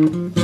De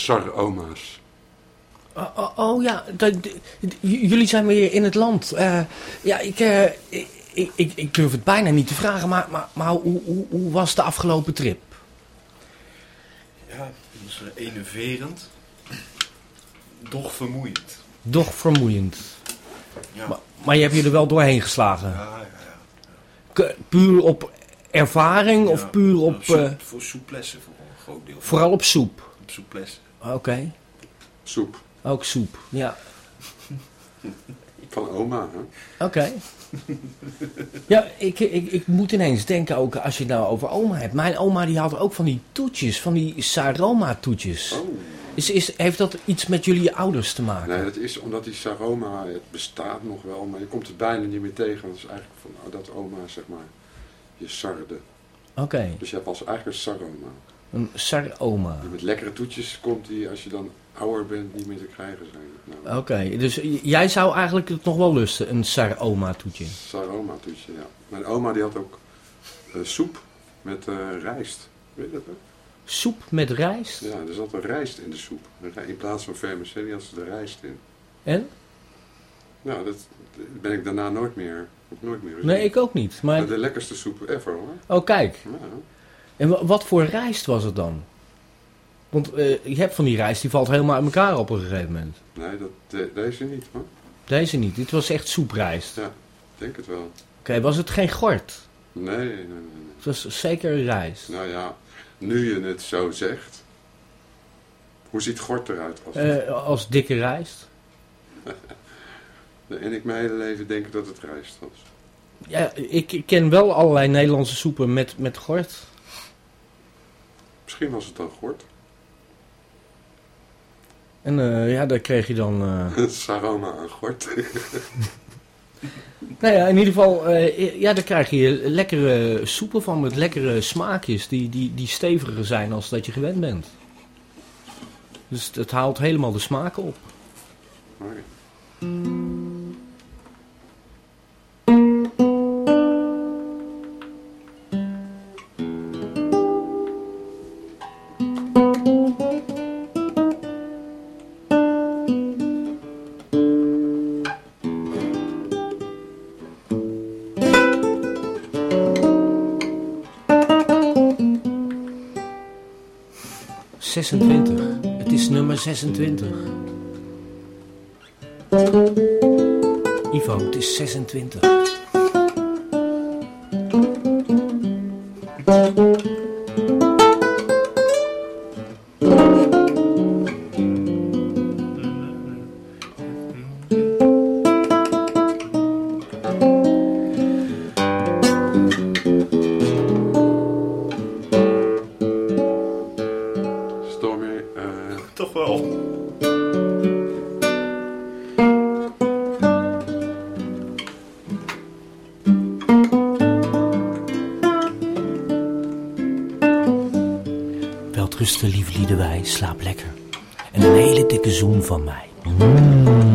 Sar-oma's. Oh, oh, oh ja, dat- jullie zijn weer in het land. Eh, ja, ik, eh, ik, ik, ik- ik durf het bijna niet te vragen, maar, maar, maar hoe, hoe, hoe was de afgelopen trip? Ja, dat is enerverend. Doch vermoeiend. Doch vermoeiend. Ja. Maar, maar je hebt je er wel doorheen geslagen. Ja, ja, ja. K- puur op ervaring Ja, of puur op... soep- eh, voor souplesse voor een groot deel. vooral op soep? Op souplesse. Oké, Soep. ook soep. Ja, Van oma, hè? oké. ja, ik, ik, ik moet ineens denken ook, als je het nou over oma hebt. Mijn oma die had ook van die toetjes, van die Saroma toetjes. Oh. Is, is, heeft dat iets met jullie ouders te maken? Nee, dat is omdat die Saroma, het bestaat nog wel, maar je komt het bijna niet meer tegen. Dat is eigenlijk van dat oma, zeg maar, je sarde. Oké, Dus je hebt als eigenlijk een Saroma. Een Saroma. Met lekkere toetjes komt die, als je dan ouder bent, niet meer te krijgen zijn. Nou, Oké, dus jij zou eigenlijk het nog wel lusten, een Saroma toetje. Saroma toetje, ja. Mijn oma die had ook eh, soep met eh, rijst. Weet je dat ook? Soep met rijst? Ja, er zat een rijst in de soep. In plaats van vermicelli had ze er rijst in. En? Nou, dat ben ik daarna nooit meer, nooit meer gezien. Nee, ik ook niet. Maar... De lekkerste soep ever hoor. Oh, kijk. Ja. En wa- wat voor rijst was het dan? Want eh, je hebt van die rijst, die valt helemaal uit elkaar op een gegeven moment. Nee, dat, de- deze niet hoor. Deze niet. Dit was echt soeprijst. Ja, ik denk het wel. Oké, was het geen gort? Nee, nee, nee. nee. Het was zeker rijst. Nou ja, nu je het zo zegt. Hoe ziet gort eruit? Als Eh, als dikke rijst? En ik mijn hele leven denken dat het rijst was. Ja, ik ik ken wel allerlei Nederlandse soepen met, met gort. Misschien was het dan Gort. En eh, ja, daar kreeg je dan... Uh... Saroma en Gort. nou ja, in ieder geval, eh, ja, daar krijg je lekkere soepen van met lekkere smaakjes die, die, die steviger zijn als dat je gewend bent. Dus het haalt helemaal de smaak op. Okay. 26. Het is nummer 26. Ivo, het is 26. Slaap lekker. En een hele dikke zoen van mij. Eh,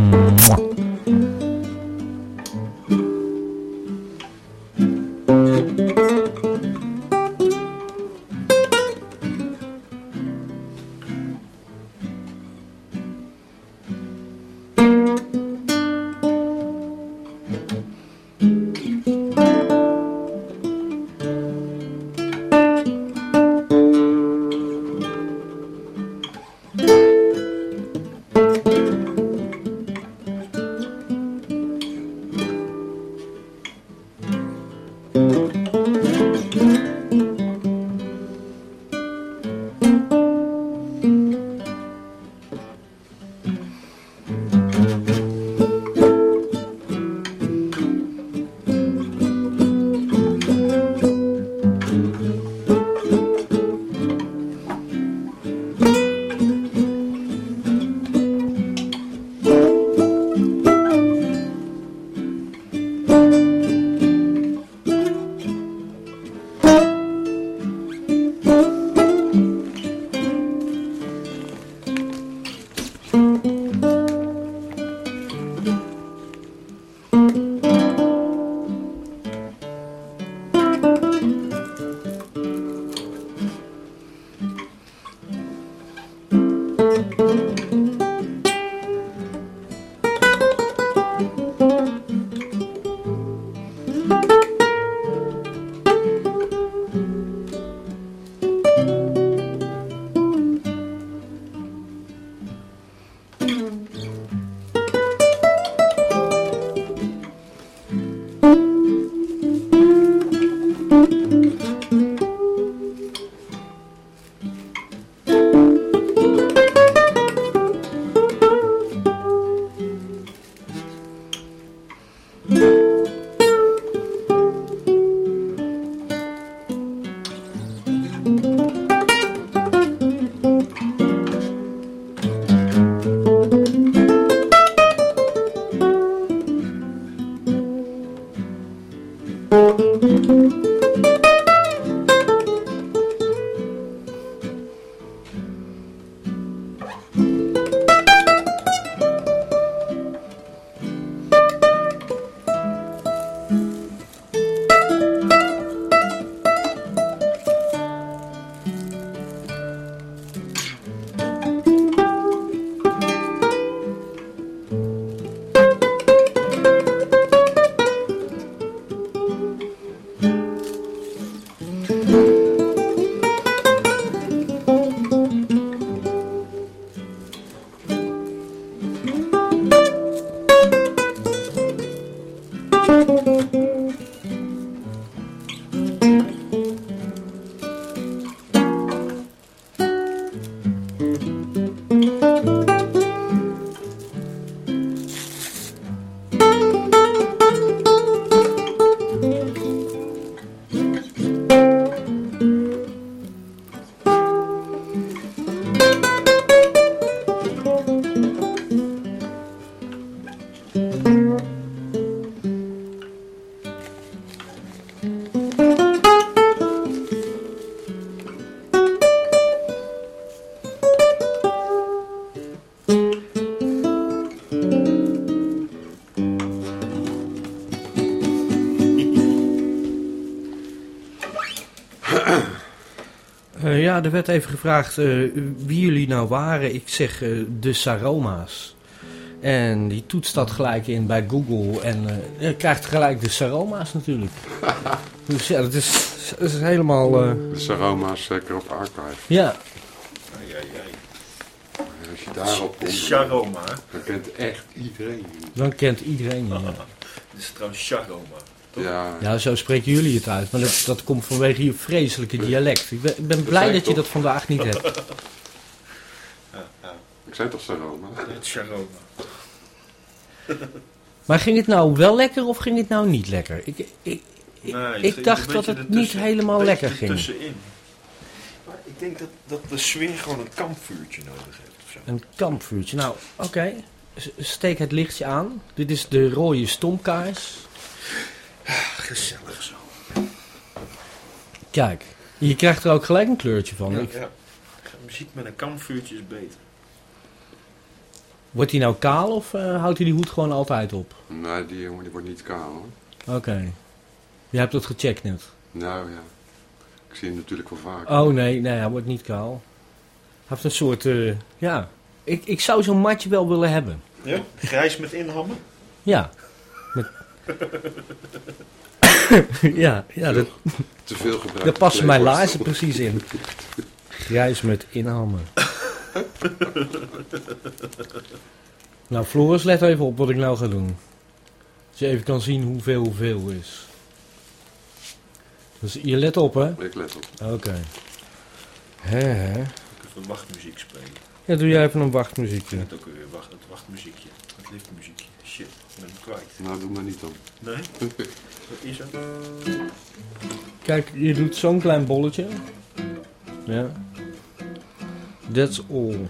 ja, er werd even gevraagd eh, wie jullie nou waren. Ik zeg eh, de Saroma's. En die toetst dat gelijk in bij Google en eh, krijgt gelijk de Saroma's natuurlijk. dus ja, dat is, dat is helemaal... eh, De Saroma's zeker op archive. ja, Ai, ai, ai. Als je daarop komt, Charoma. dan kent echt iedereen. je. dan kent iedereen je. Ja. Dit is trouwens Charoma. Toch? Ja, ja, zo spreken jullie het uit. Maar dat, dat komt vanwege je vreselijke dialect. Ik ben, ik ben blij dat je toch? dat vandaag niet hebt. Ja, ja. ik zei toch Saroma? Het is Charoma. Maar ging het nou wel lekker of ging het nou niet lekker? Ik, ik, ik, Nee, ik het dacht dat het niet helemaal een lekker ging. ertussenin. Maar ik denk dat, dat de sfeer gewoon een kampvuurtje nodig heeft. Of zo. Een kampvuurtje. Nou, oké. Steek het lichtje aan. Dit is de rode stomkaars. Gezellig zo. Kijk, je krijgt er ook gelijk een kleurtje van. Ja, Ik- ja. Muziek met een kampvuurtje is beter. Wordt hij nou kaal of eh, houdt hij die hoed gewoon altijd op? Nee, die jongen die wordt niet kaal hoor. Oké. Je hebt het gecheckt net. Nou ja, ik zie hem natuurlijk wel vaak. Oh nee, nee, hij wordt niet kaal. Hij heeft een soort, eh, ja. Ik, ik zou zo'n matje wel willen hebben. Ja? Grijs met inhammen? Ja. Ja, ja dat, Te veel gebruikt. daar passen mijn laarzen precies in. Grijs met inhammen. nou, Floris, let even op wat ik nou ga doen. Dat je even kan zien hoeveel hoeveel is. Dus je let op, hè? Ik let op. Oké. Hè, hè. Ik even wachtmuziek spelen. Ja, doe jij even een wachtmuziekje. Met ook weer wacht, het wachtmuziekje. Het liftmuziekje. Shit, ik ben hem kwijt. Nou, doe maar niet dan. Nee? Wat is er? Kijk, je doet zo'n klein bolletje. Ja. That's all.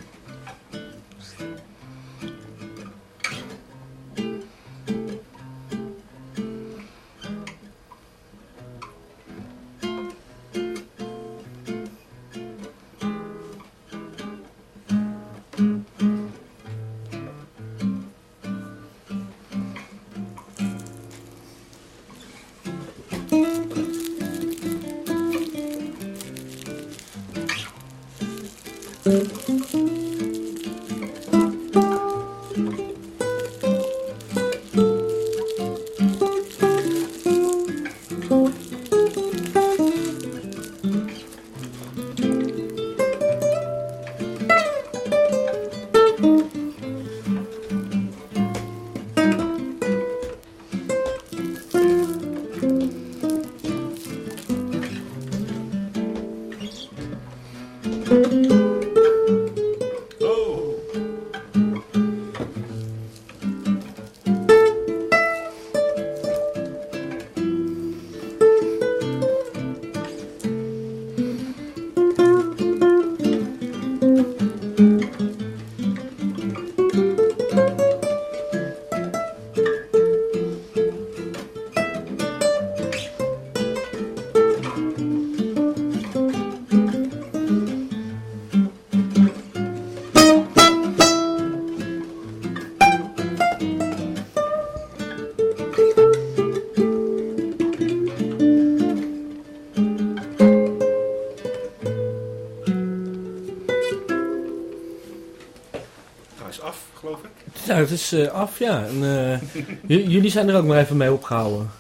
Is eh, af, ja. En, eh, jullie zijn er ook maar even mee opgehouden.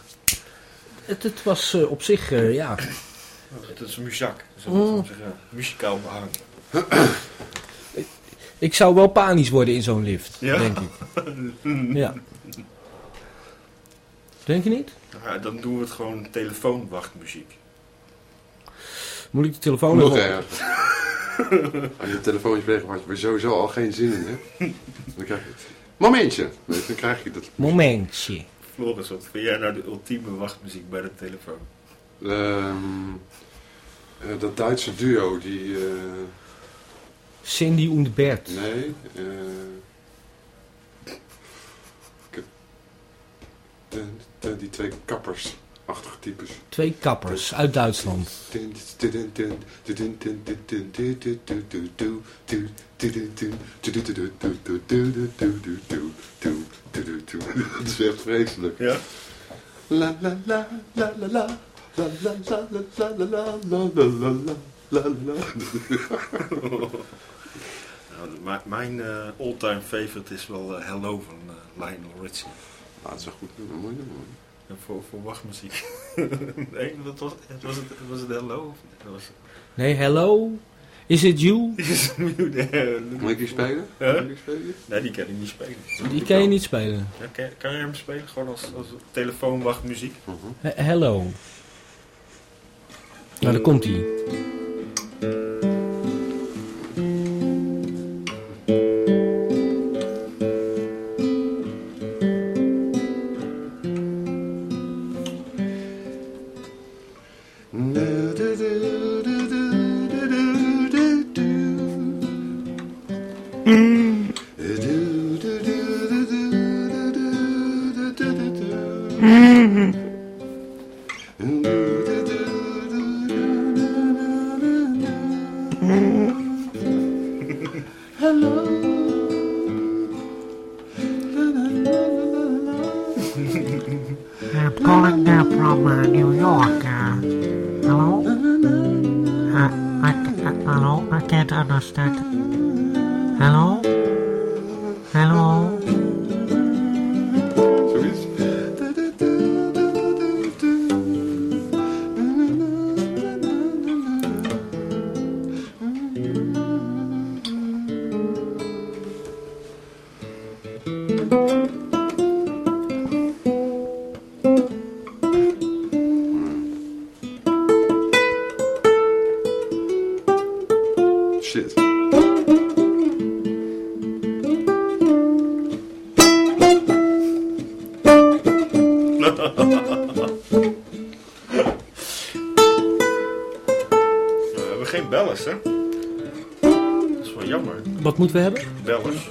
Het, het was eh, op zich, eh, ja. Het is een muzak. Mm. dat is een muzikaal behang. Ik zou wel panisch worden in zo'n lift, Ja? denk ik. Ja. Denk je niet? Ja, dan doen we het gewoon telefoonwachtmuziek. Moet ik de telefoon Nog even erger. Als je een telefoontje krijgt waar je sowieso al geen zin in hebt. Dan krijg je Momentje. Dan krijg je dat. Momentje. Floris, wat vind jij nou de ultieme wachtmuziek bij de telefoon? Ehm, eh, dat Duitse duo die... eh, Cindy und Bert. nee. eh, ik heb- de- de- die twee kappersachtige types. Twee kappers uit Duitsland. Dat is echt vreselijk. Ja? La la la la la la la la la la la la la la la. Nou, mijn eh all-time favorite is wel eh, Hello van eh, Lionel Richie. Ah, dat is een goed nummer, mooi nummer. En voor, voor wachtmuziek. nee, dat was, het was, het, was het Hello? Of, was, Nee, hello? Is it you? is het eh, Moet ik die spelen? Huh? Moet ik die spelen? Nee, die kan ik niet spelen. Die kan je niet spelen. Ja, kan, kan je hem spelen? Gewoon als, als telefoonwachtmuziek? He- hello. Nou, daar komt hij. Geen bellers, hè? Dat is wel jammer. Wat moeten we hebben? Bellers.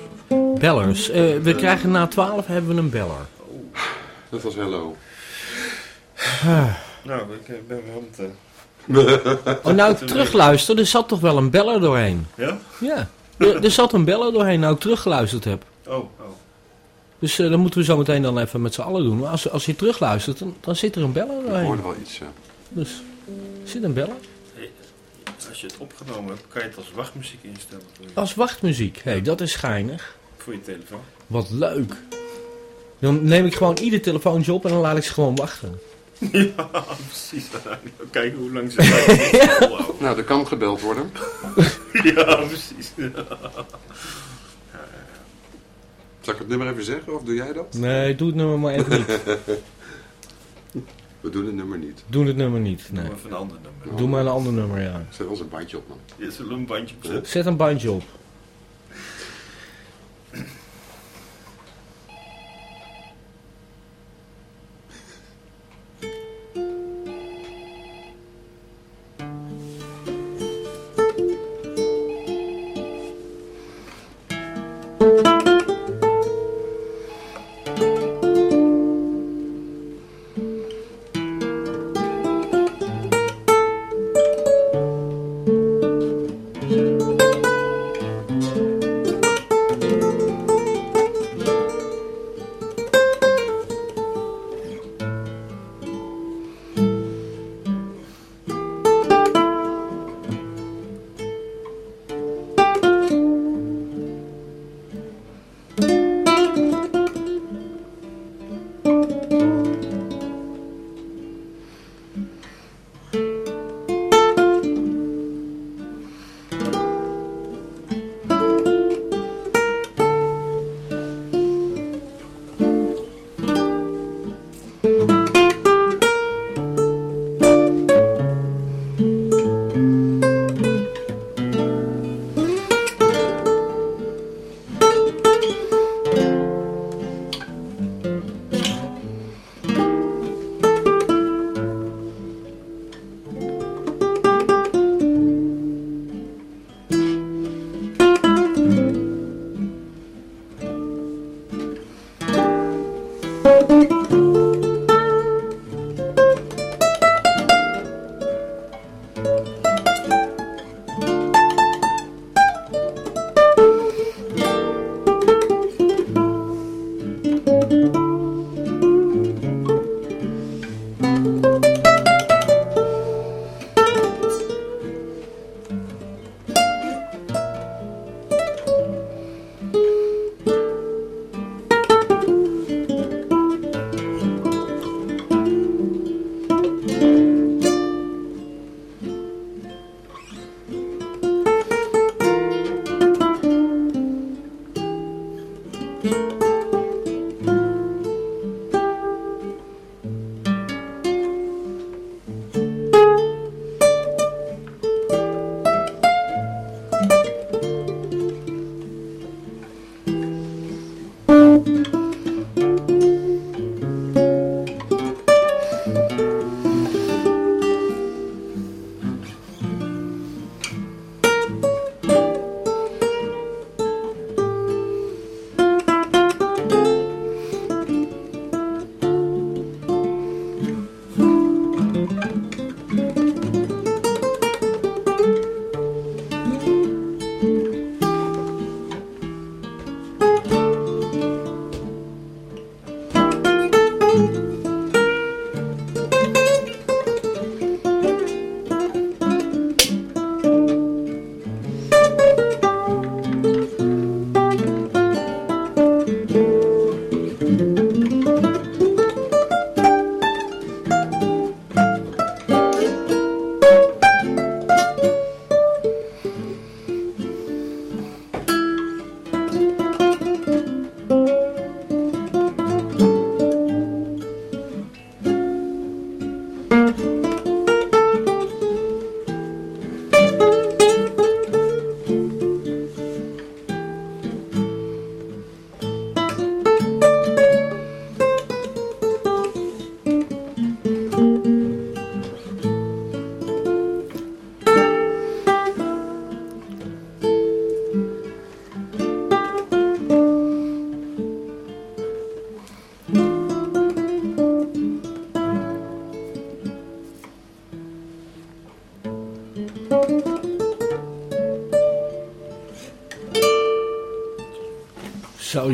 Bellers. Eh, we krijgen na 12 hebben we een beller. Dat was hello. Nou, ik eh, ben wel met... eh, Oh, nou ik terugluister, er zat toch wel een beller doorheen. Ja? Ja, er, er zat een beller doorheen nou ik teruggeluisterd heb. Oh, oh. Dus eh, dat moeten we zo meteen dan even met z'n allen doen. Maar als, als je terugluistert, dan, dan zit er een beller Ik doorheen. hoorde wel iets, ja. Dus, zit een beller? Als je het opgenomen hebt, kan je het als wachtmuziek instellen voor je, Als wachtmuziek. Hé, hey, dat is geinig. voor je telefoon. Wat leuk. Dan neem ik gewoon ieder telefoontje op en dan laat ik ze gewoon wachten. ja, precies. Kijken hoe lang ze volhouden. Nou, er kan gebeld worden. Ja, precies. Zal ik het nummer even zeggen of doe jij dat? Nee, doe het nummer maar even niet. We doen het nummer niet. Doe het nummer niet. Nee. Doe even een ander nummer. Doe maar een ander nummer, ja. Zet ons een bandje op, man. Een bandje. Zet een bandje op.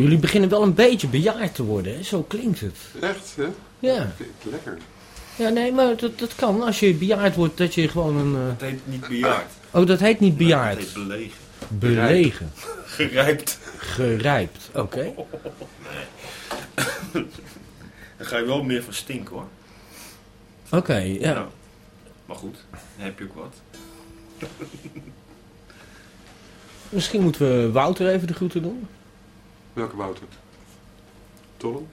jullie beginnen wel een beetje bejaard te worden, hè? Zo klinkt het. Echt, hè? Ja. Klinkt Lekker. Ja, nee, maar dat, dat kan. Als je bejaard wordt, dat je gewoon een... eh, Het heet niet bejaard. Oh, dat heet niet Het bejaard. heet belegen. Belegen. Gerijpt. Gerijpt. Oké. Dan ga je wel meer van stinken hoor. Oké, ja. Nou, maar goed, dan heb je ook wat. Misschien moeten we Wouter even de groeten doen. Welke Wouter? Tollen?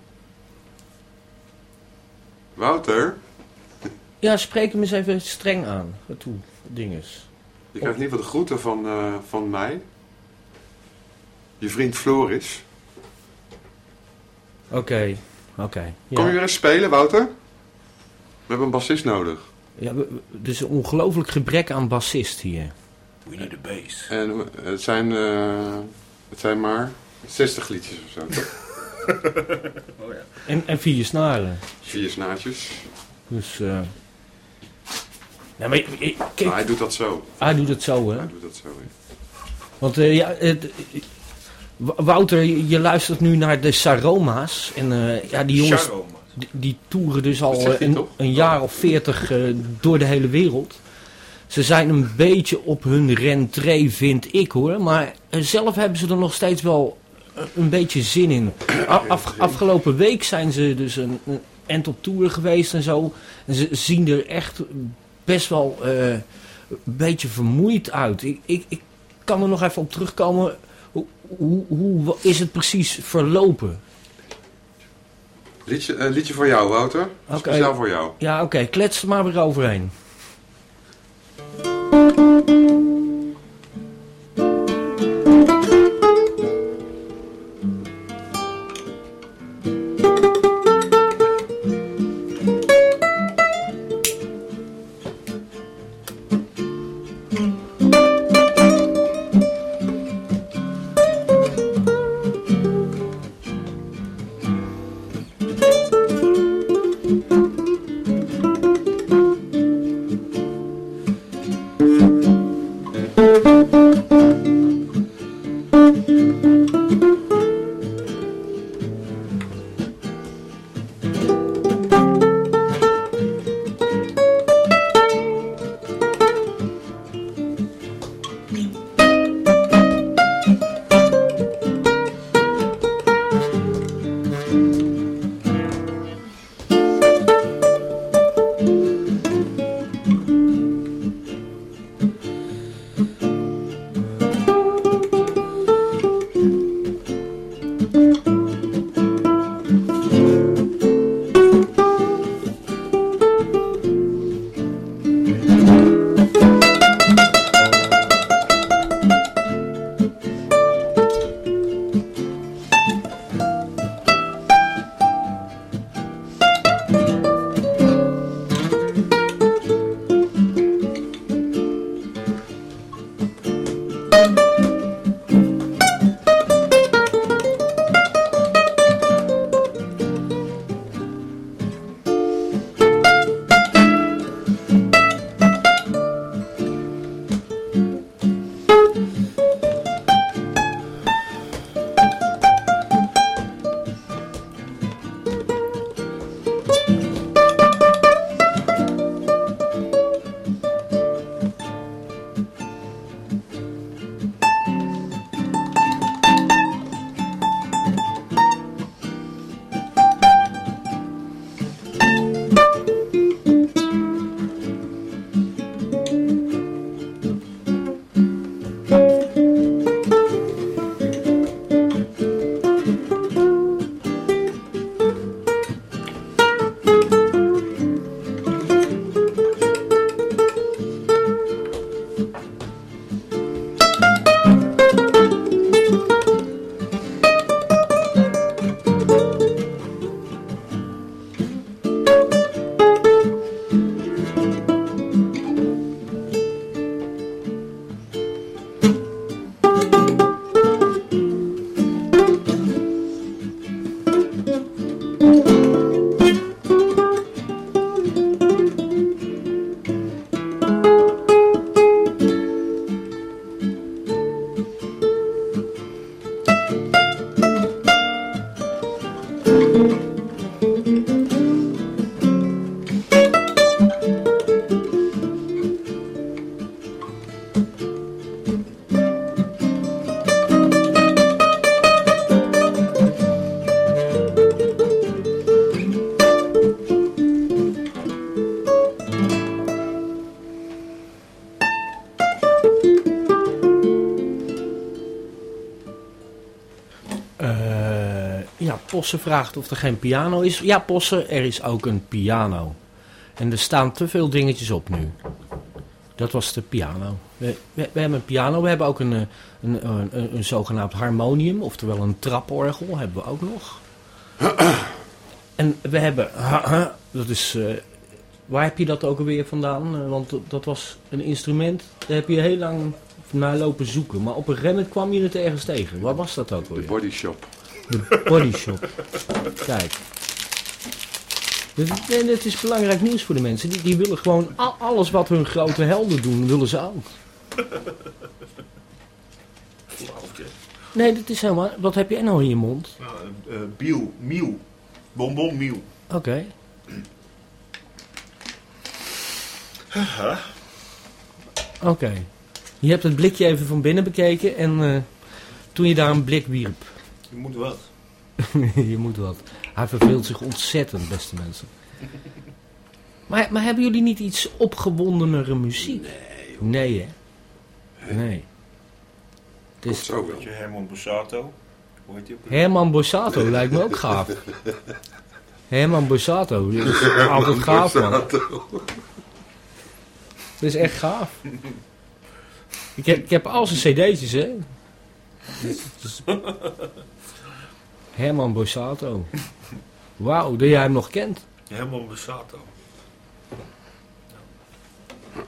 Wouter? Ja, spreek hem eens even streng aan. Ga toe, dinges. Je krijgt in ieder geval de groeten van, eh, van mij. Je vriend Floris. Oké, oké. Kom je Ja. weer eens spelen, Wouter? We hebben een bassist nodig. Ja, we- we- dus een ongelooflijk gebrek aan bassist hier. We need a base. En eh, het zijn, eh, het zijn maar 60 liedjes of zo. toch? Oh ja. En, en vier snaren. Vier snaartjes. Dus, eh nou, maar, kijk, Maar hij doet dat zo. hij doet het zo, hè. Hij doet dat zo, ja. Want eh, ja, het, Wouter, je luistert nu naar de Saroma's. En eh, ja, die jongens Charoma's. die, die toeren dus al Dat een, een jaar of veertig eh, door de hele wereld. Ze zijn een beetje op hun rentree, vind ik hoor. Maar zelf hebben ze er nog steeds wel een beetje zin in. Af- afgelopen week zijn ze dus een, een end op tour geweest en zo. En ze zien er echt best wel eh, een beetje vermoeid uit. Ik, ik, ik kan er nog even op terugkomen. Hoe, hoe, hoe is het precies verlopen? Liedje, eh, liedje voor jou, Wouter. Oké. Speciaal voor jou. Ja, oké, klets er maar weer overheen. Posse vraagt of er geen piano is. Ja, Posse, er is ook een piano. En er staan te veel dingetjes op nu. Dat was de piano. We, we, we hebben een piano, we hebben ook een, eh, een, een, een, een zogenaamd harmonium, oftewel een traporgel, hebben we ook nog. En we hebben, dat is, eh, waar heb je dat ook alweer vandaan? Eh, want dat- was een instrument, daar heb je heel lang naar lopen zoeken. Maar op een gegeven moment kwam je het ergens tegen. Waar was dat ook De alweer? body shop. De body shop. Kijk. Dit- En het is belangrijk nieuws voor de mensen. Die, die willen gewoon al- alles wat hun grote helden doen, willen ze ook. Flauwtje. Nee, dat is helemaal... Wat heb jij nou in je mond? Nou, eh, Biel, Miel. Bonbon Miel. Oké. Oké. Je hebt het blikje even van binnen bekeken en eh, toen je daar een blik wierp. Je moet wat. je moet wat. Hij verveelt zich ontzettend, beste mensen. Maar, maar hebben jullie niet iets opgewondenere muziek? Nee, hè? Nee. Het is zo wel. Herman Bussato. Hoe heet die ook? Herman Borsato lijkt me ook gaaf. Herman Borsato, dat is altijd gaaf, man. Dat is echt gaaf. Ik heb, ik heb al zijn cd'tjes, hè. Dus- dus- Herman Borsato. Wauw, dat jij hem nog kent. Herman Bussato.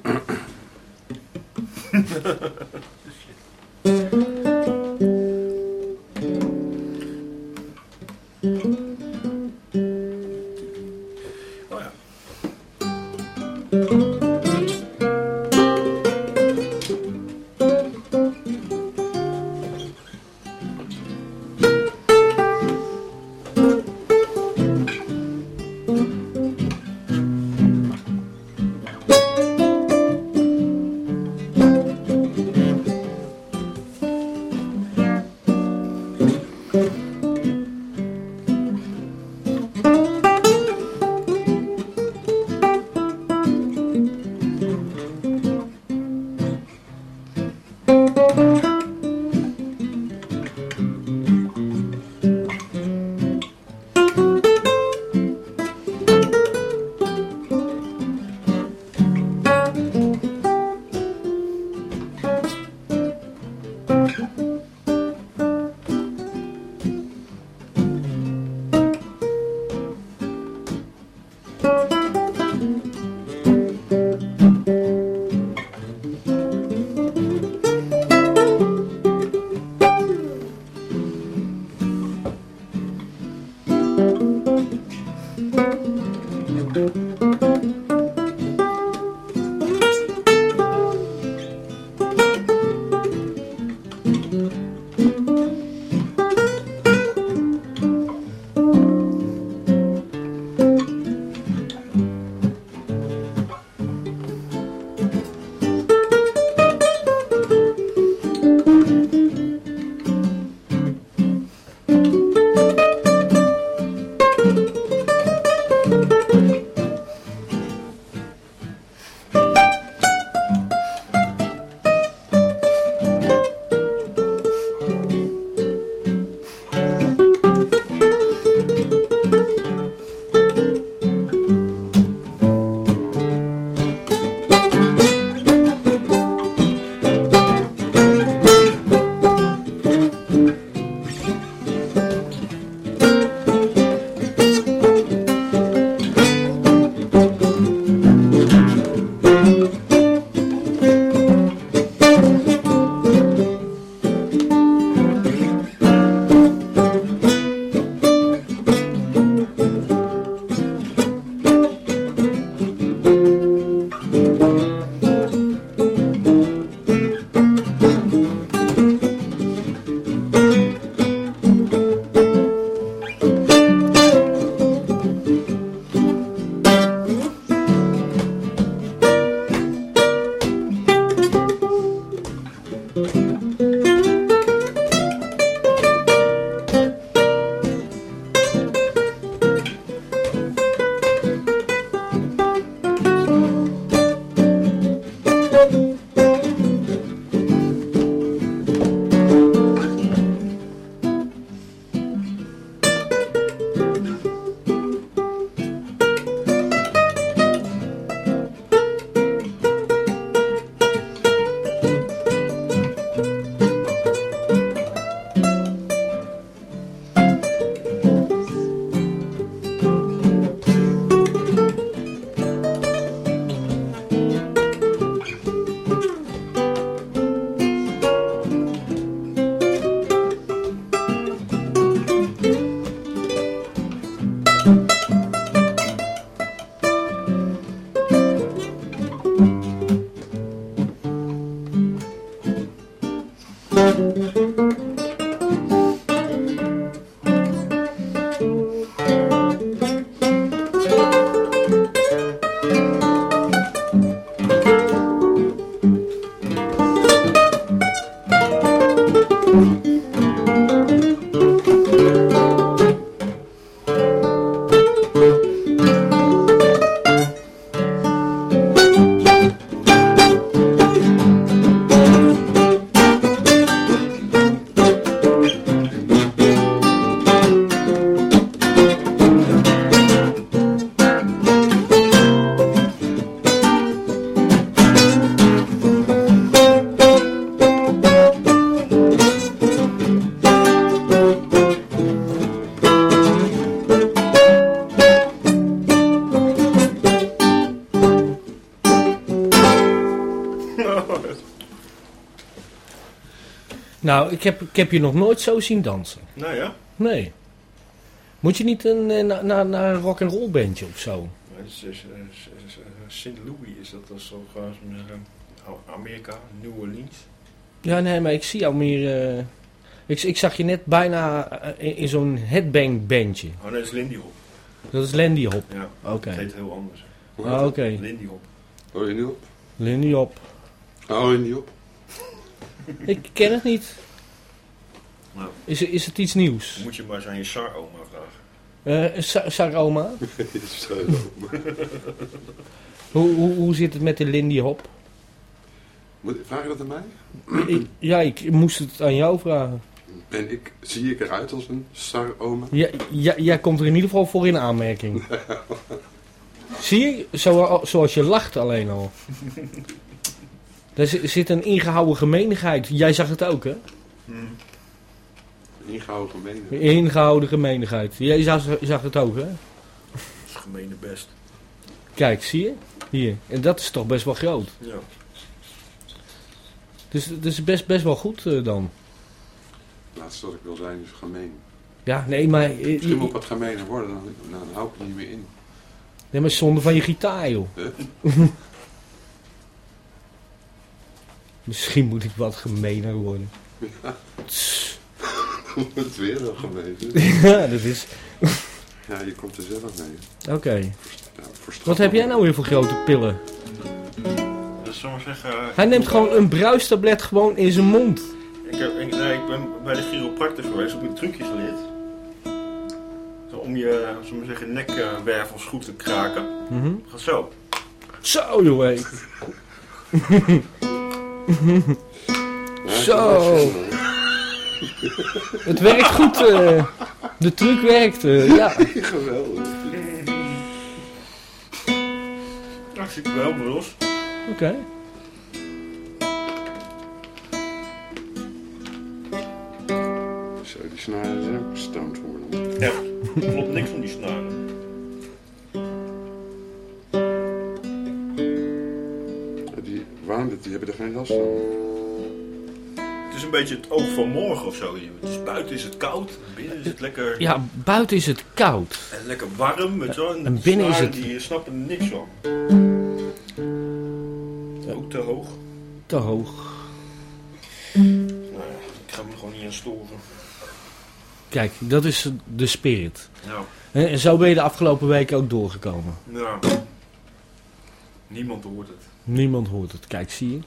Oh Nou, ik heb, ik heb je nog nooit zo zien dansen. Nou ja, Nee. Moet je niet een, eh, na- na- naar een rock and roll bandje of zo? maar het is, is, is- is- is- St. Louis is dat als zo Amerika, New Orleans. Ja, nee, maar ik zie jou meer... eh, ik, ik zag je net bijna eh, in, in zo'n headbang bandje. Oh nee, dat is Lindy Hop. Dat is Landy Hop. Ja, Oké. het heet heel anders. Hoe Ah, heet Oké. Lindy Hop. dat? Hoor je niet op? Landy Hop. Oh, je niet op? Ik ken het niet. Nou, Is, is het iets nieuws? moet je maar eens aan je Sar-oma vragen. Eh Sa- Saroma, hoe, hoe, hoe zit het met de Lindy Hop? Moet, vraag je dat aan mij? Ik- ja, ik moest het aan jou vragen. Ben ik, zie ik eruit als een star-oma? Ja, ja, jij komt er in ieder geval voor in aanmerking. Zie je? Zo, zoals je lacht alleen al. Er zi- zit een ingehouden gemeenigheid. Jij zag het ook, hè? Ingehouden gemeen. Een ingehouden gemeenigheid. Jij zag, zag het ook, hè? Dat is gemene best. Kijk, zie je? Hier. En dat is toch best wel groot. Ja. Dus het is best, best wel goed eh, dan. Het laatste wat ik wil zijn is gemeen. Ja, nee, maar... eh, Misschien moet je- ik wat gemener worden, dan, dan hou ik er niet meer in. Nee, maar zonder van je gitaar, joh. Huh? Misschien moet ik wat gemener worden. Het weer wel gemeen. ja, dat is... Ja, je komt er zelf mee. Oké. Ja, Wat heb jij nou weer voor grote pillen? Dus zeggen... Hij neemt gewoon een bruistablet gewoon in zijn mond. Ik, heb, ik, nee, ik ben bij de chiropractor geweest, heb ik een trucje geleerd. Zo om je, zullen we maar zeggen, nekwervels goed te kraken. Mhm. Gaat zo. Zo, joh. hé. Zo. Het werkt goed. eh. de truc werkt. eh, ja. Geweldig. Hartstikke wel, bros. Oké. Zo, die snaren zijn ook gestoned worden. Ja, er klopt niks van die snaren. Die, waarom, die hebben er geen last van. Een beetje het oog van morgen of zo. Buiten is het koud, binnen is het lekker, Ja, buiten is het koud. en lekker warm. Wel. En, binnen is het- Die snappen er niks van. Ook te hoog. Te hoog. Nou ja, ik ga me gewoon niet aan storen. Kijk, dat is de spirit. Ja. En en zo ben je de afgelopen weken ook doorgekomen. ja. Niemand hoort het. Niemand hoort het. Kijk, zie je?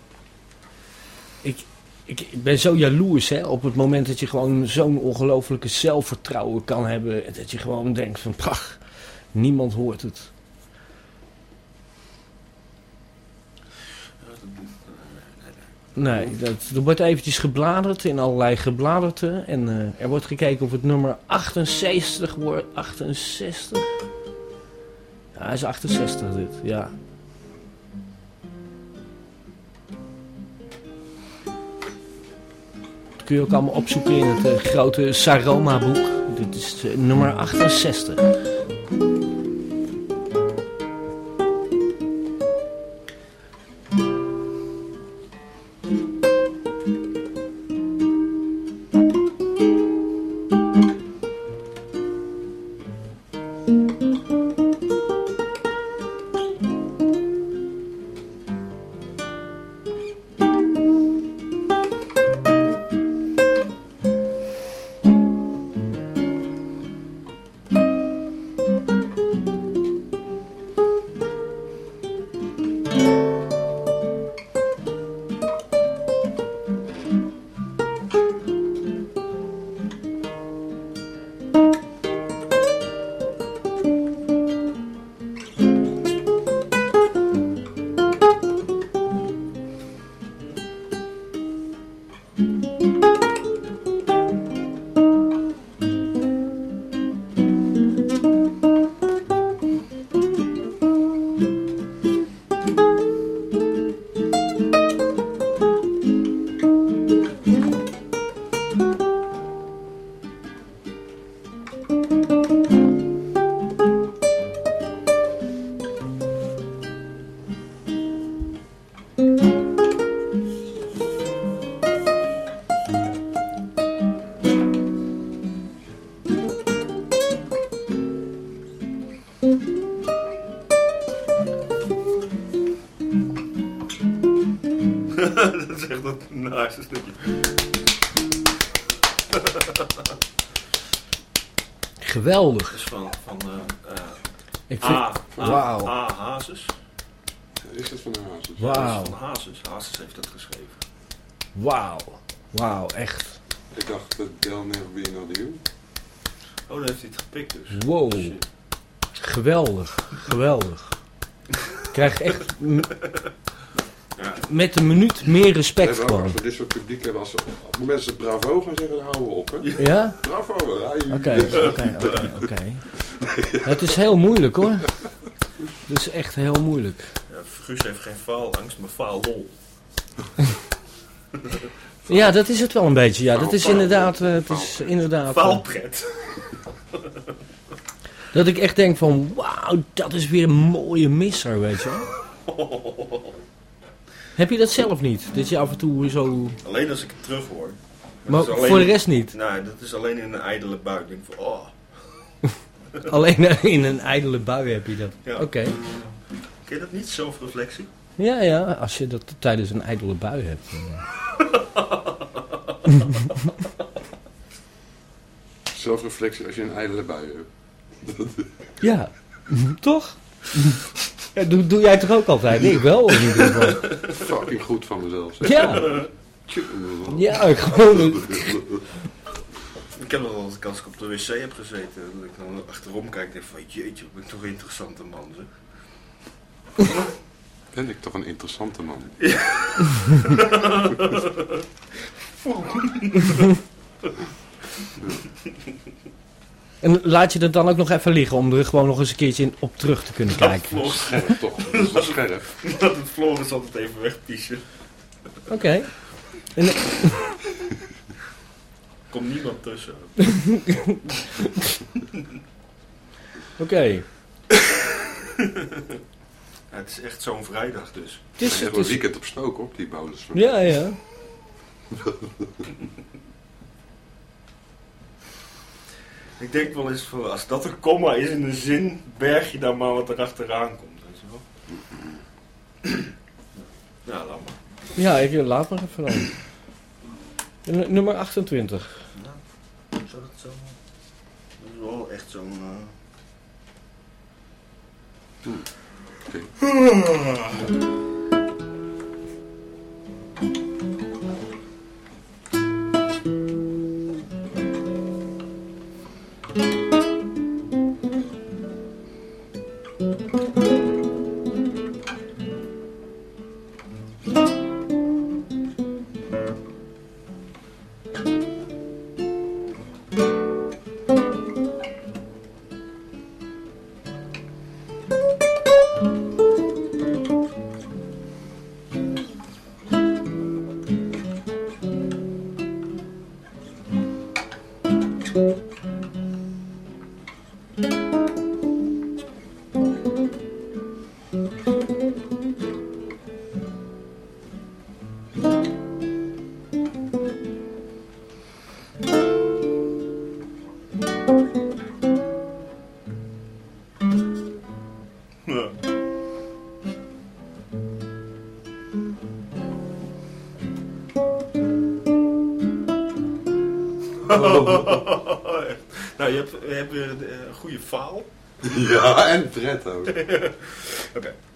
Ik, ik, ben zo jaloers hè, op het moment dat je gewoon zo'n ongelofelijke zelfvertrouwen kan hebben. Dat je gewoon denkt van, prach, niemand hoort het. Nee, dat, er wordt eventjes gebladerd in allerlei gebladerte. En eh, er wordt gekeken of het nummer 68 wordt. 68? Ja, hij is 68 dit, ja. Kun je ook allemaal opzoeken in het eh, grote Saroma-boek. Dit is eh, nummer 68. Stukje. Geweldig. Dat is van, van eh, eh, Ik vind... A, A, Wauw. A. Hazes. Is dat van de hazes? Wauw. Dat is van Hazes. Hazes heeft dat geschreven. Wauw. Wauw, echt. Ik dacht dat Del Never Be Another You. Oh, dan heeft hij het gepikt dus. Wow. Shit. Geweldig. Geweldig. Ik krijg echt Ja. met een minuut meer respect ook, gewoon. als we dit soort publiek hebben, als ze, op het moment dat ze bravo gaan zeggen, dan houden we op. Hè? Ja? Bravo, Oké, oké, oké, oké. Het is heel moeilijk hoor. Het is echt heel moeilijk. Ja, Guus heeft geen faalangst, maar faallol. Ja, dat is het wel een beetje. Ja, dat is inderdaad, eh, het is inderdaad eh, Faalpret. dat ik echt denk van, wauw, dat is weer een mooie misser, weet je wel. Heb je dat zelf niet? Dat je af en toe zo... Alleen als ik het terug hoor. Maar alleen- voor de rest niet? Nee, dat is alleen in een ijdele bui. Ik denk van, oh. Alleen in een ijdele bui heb je dat. Ja. Oké. Ken je dat niet, zelfreflectie? Ja, ja, als je dat tijdens een ijdele bui hebt. Zelfreflectie als je een ijdele bui hebt. Ja, toch? Ja, doe, doe jij toch ook altijd? Ik wel in ieder geval. Fucking goed van mezelf. zeg. Ja, ja, gewoon... Ik heb nog wel eens als ik op de wc heb gezeten, dat ik dan achterom kijk en denk van, jeetje, ben ik toch een interessante man, zeg. Ben ik toch een interessante man. En laat je het dan ook nog even liggen om er gewoon nog eens een keertje in op terug te kunnen kijken. Floris, Scherp toch, dat is wel scherp. dat het Floris altijd even wegpiezen. Oké. En, Komt niemand tussen. Oké. Ja, het is echt zo'n vrijdag dus. Het is, Echt het een weekend op stook op die bouwers. ja, ja. Ik denk wel eens van, als dat een komma is in een zin, berg je dan maar wat er achteraan komt. Weet je wel? Ja, laat maar. Ja, ik laat maar even dan. Nummer 28. Zou dat zo? Dat is wel echt zo'n... Ja. nou, je hebt, je hebt weer een, een goede faal. Ja, en pret ook. Oké. 28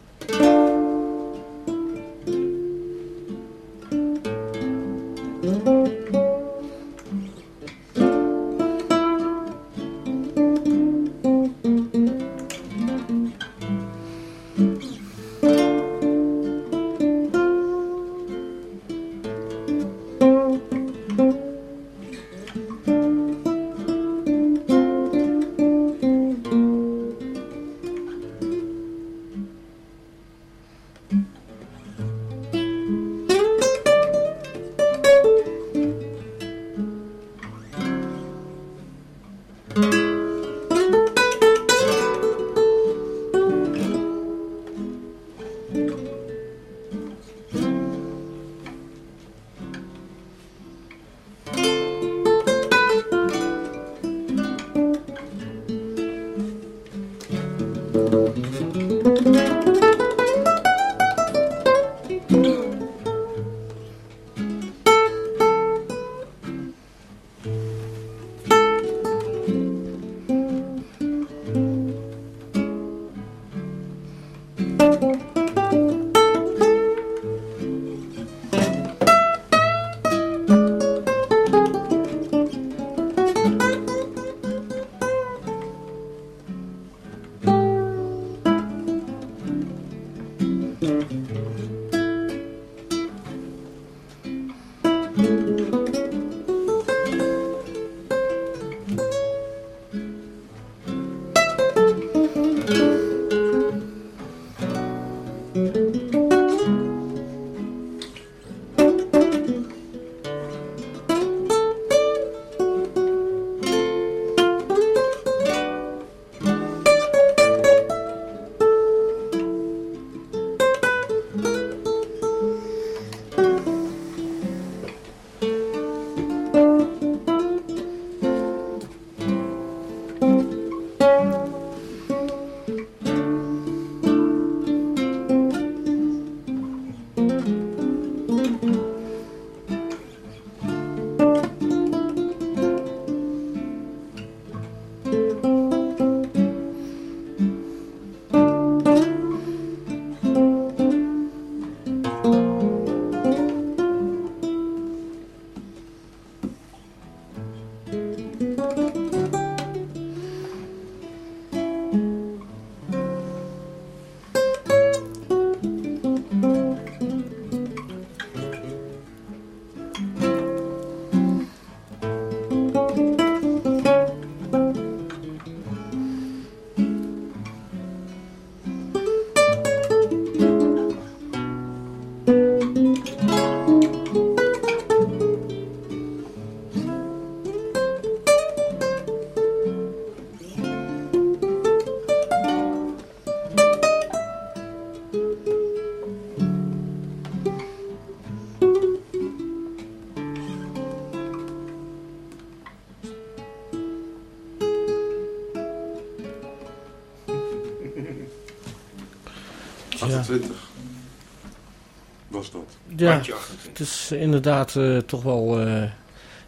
Ja, Bandje 28. het is inderdaad eh, toch wel... eh,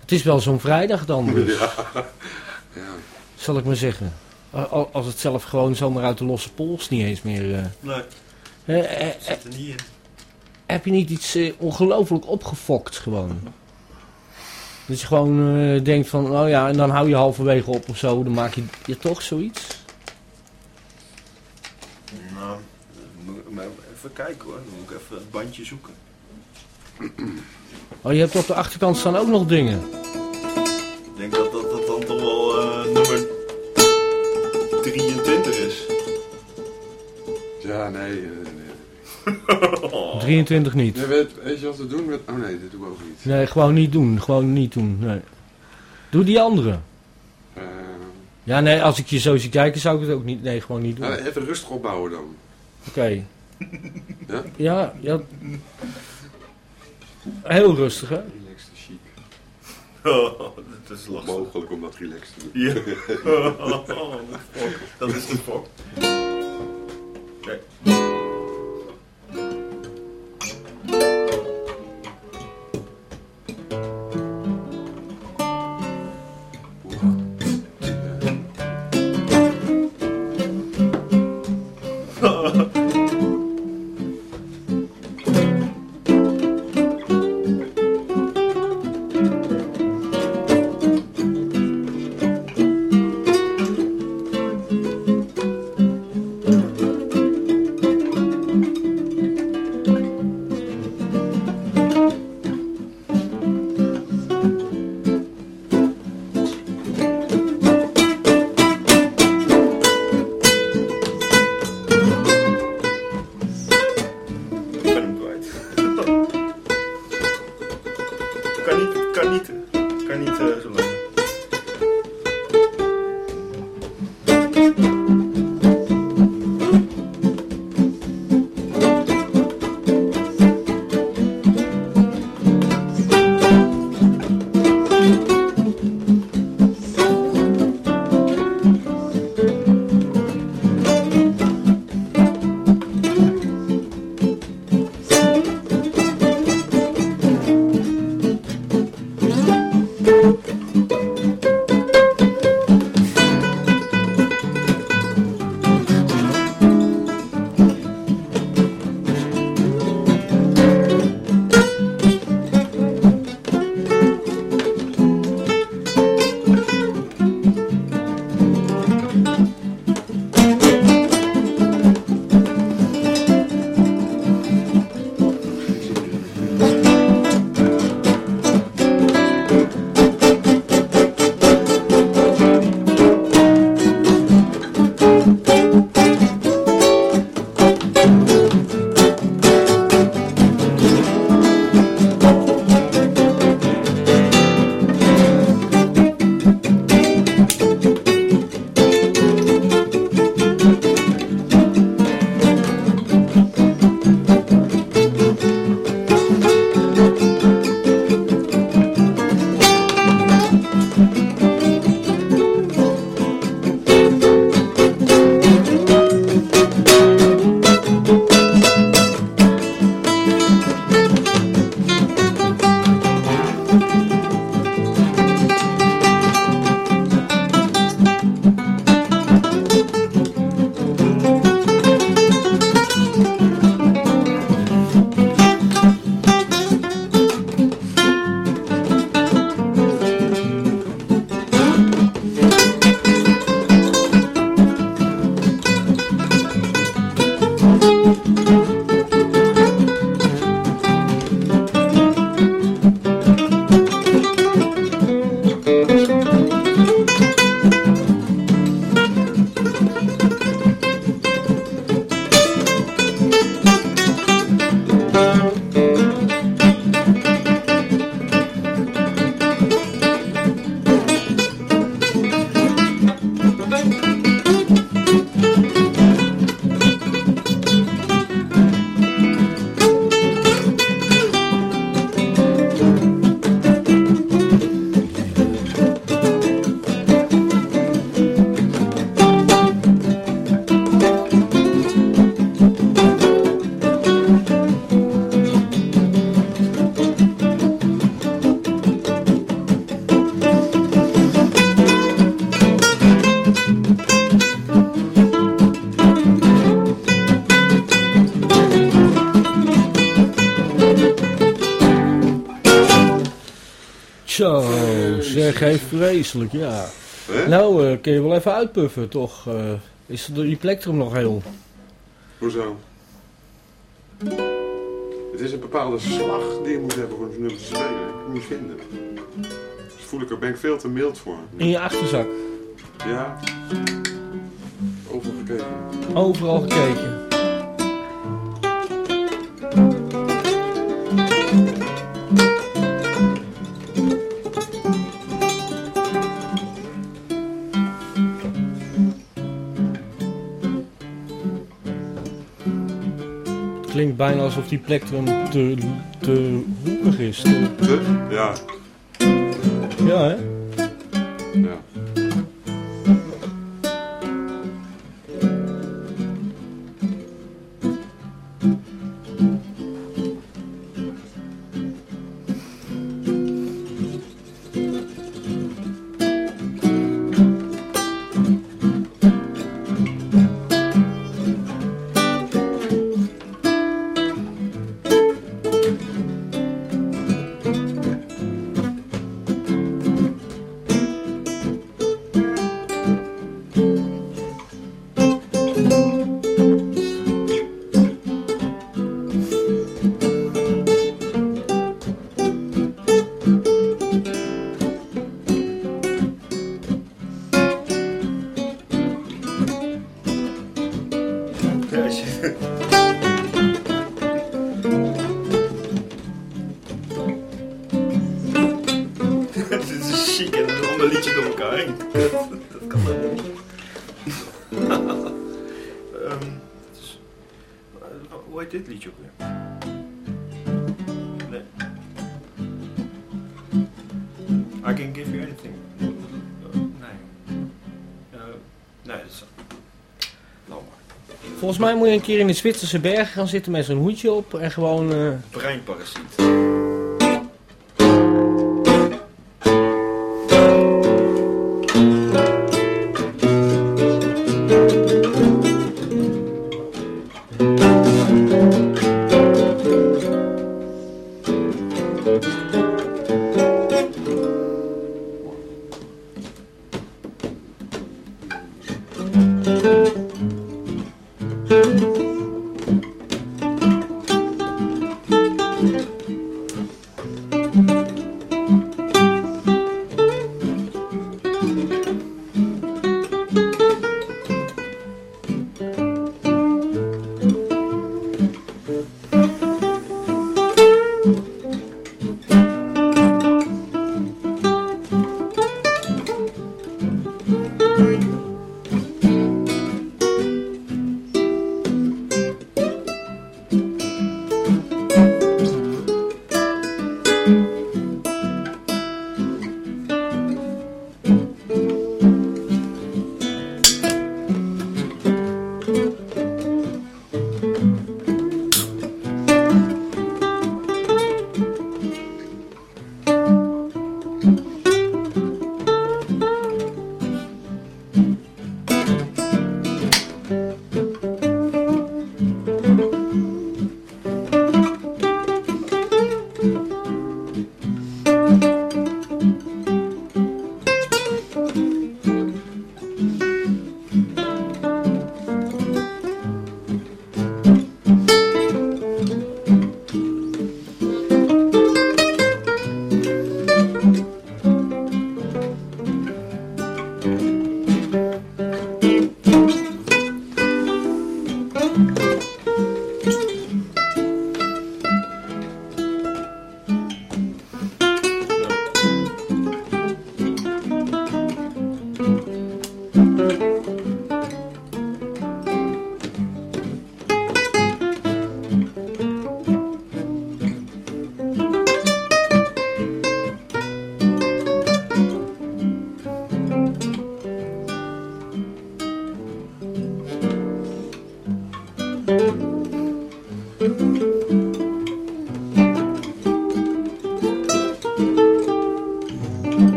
het is wel zo'n vrijdag dan, dus, Ja. ja. zal ik maar zeggen. Als het zelf gewoon zomaar uit de losse pols niet eens meer... eh. Nee, Eh, eh, eh, zit er niet in. heb je niet iets eh, ongelooflijk opgefokt gewoon? Dat je gewoon eh, denkt van, oh ja, en dan hou je halverwege op of zo, dan maak je, je toch zoiets? Nou, even kijken hoor. Dan moet ik even het bandje zoeken. Oh, je hebt op de achterkant staan ook nog dingen. Ik denk dat dat, dat dan toch wel eh, nummer 23 is. Ja, nee. eh, nee. 23 niet. Nee, weet, weet je wat we doen met... Oh nee, dit doen we ook niet. Nee, gewoon niet doen. Gewoon niet doen. Nee. Doe die andere. Eh, Ja, nee, als ik je zo zie kijken zou ik het ook niet. Nee, gewoon niet doen. nou, even rustig opbouwen dan. Oké. Ja? Ja, ja. Heel rustig, hè? Relaxed, chic. Oh, dat is lastig. Mogelijk om dat relaxed te doen. Ja. Oh, fuck. Dat is de fuck. Kijk. Vreselijk, ja. Nou, eh, kun je wel even uitpuffen, toch? Eh, is er die plektrum nog heel? Hoezo? Het is een bepaalde slag die je moet hebben om zo'n nummer te spelen. Ik niet vinden. Dus voel ik er, ben ik veel te mild voor. In je achterzak. Ja. Overal gekeken. Overal gekeken. Alsof die plektrum te, te hoekig is. Te-? Ja. ja, hè? Volgens mij moet je een keer in de Zwitserse bergen gaan zitten met zo'n hoedje op en gewoon... Eh, Breinparasiet.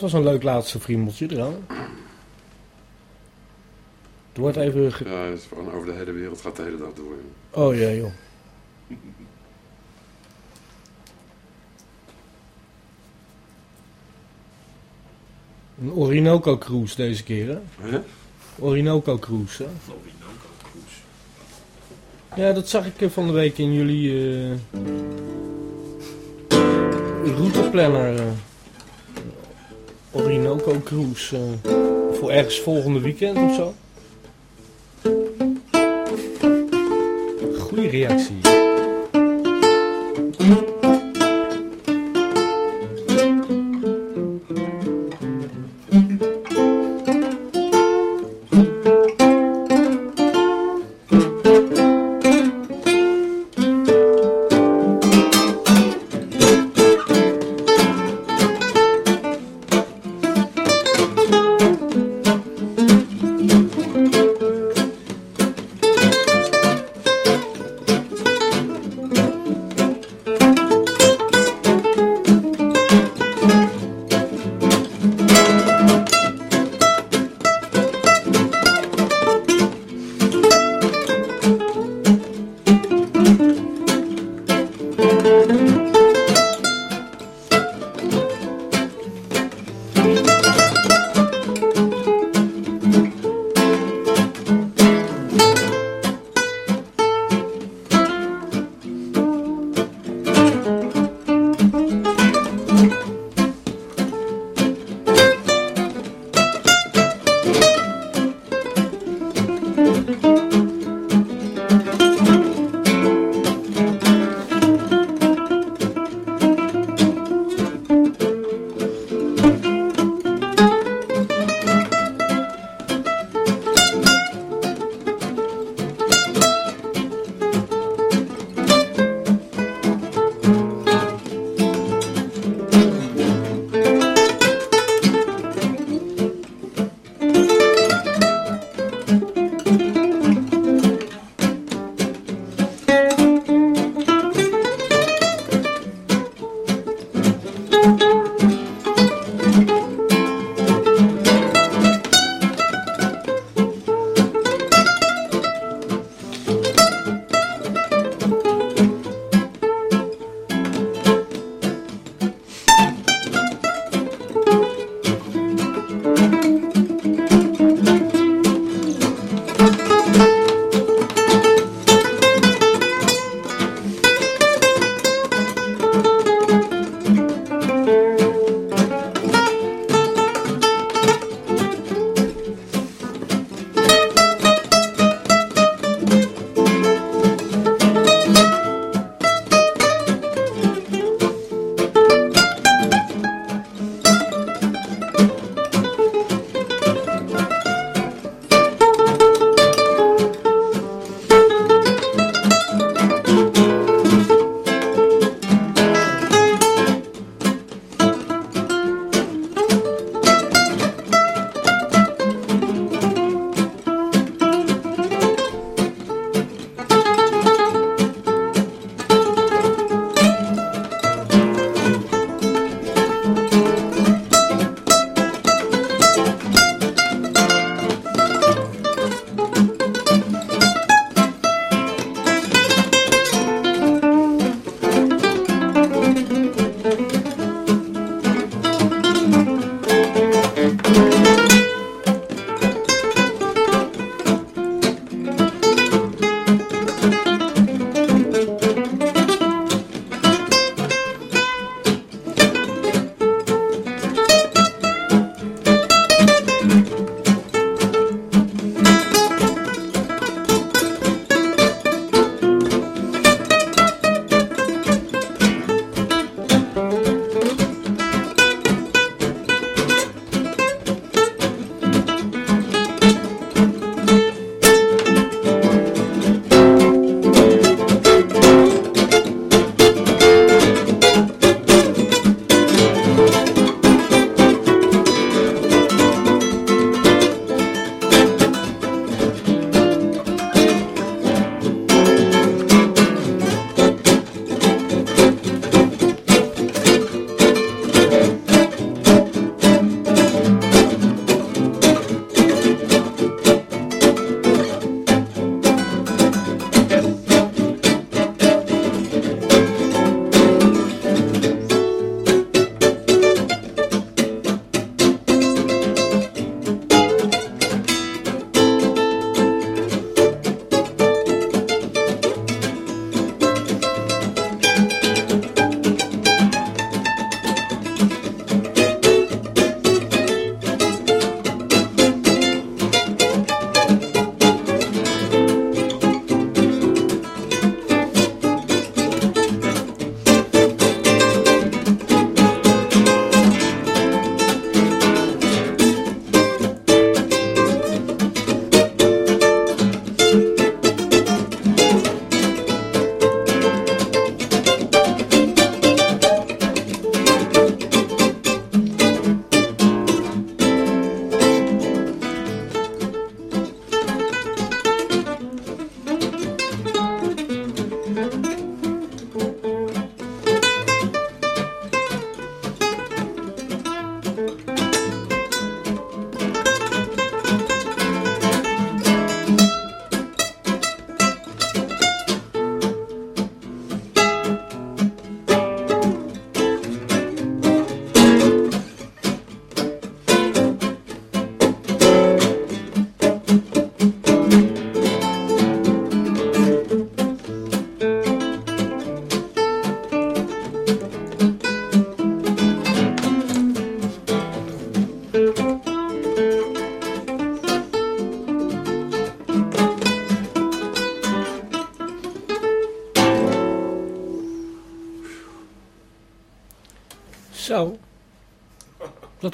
Dat was een leuk laatste friemeltje eraan. Er wordt even... ge- Ja, het is gewoon over de hele wereld gaat de hele dag door. joh. Oh ja, joh. Een Orinoco cruise deze keer, hè? Hè? Orinoco cruise, hè? Orinoco Cruise. Ja, dat zag ik eh, van de week in jullie eh, routeplanner. eh. Orinoco cruise. eh, voor ergens volgende weekend of zo. Goeie reactie.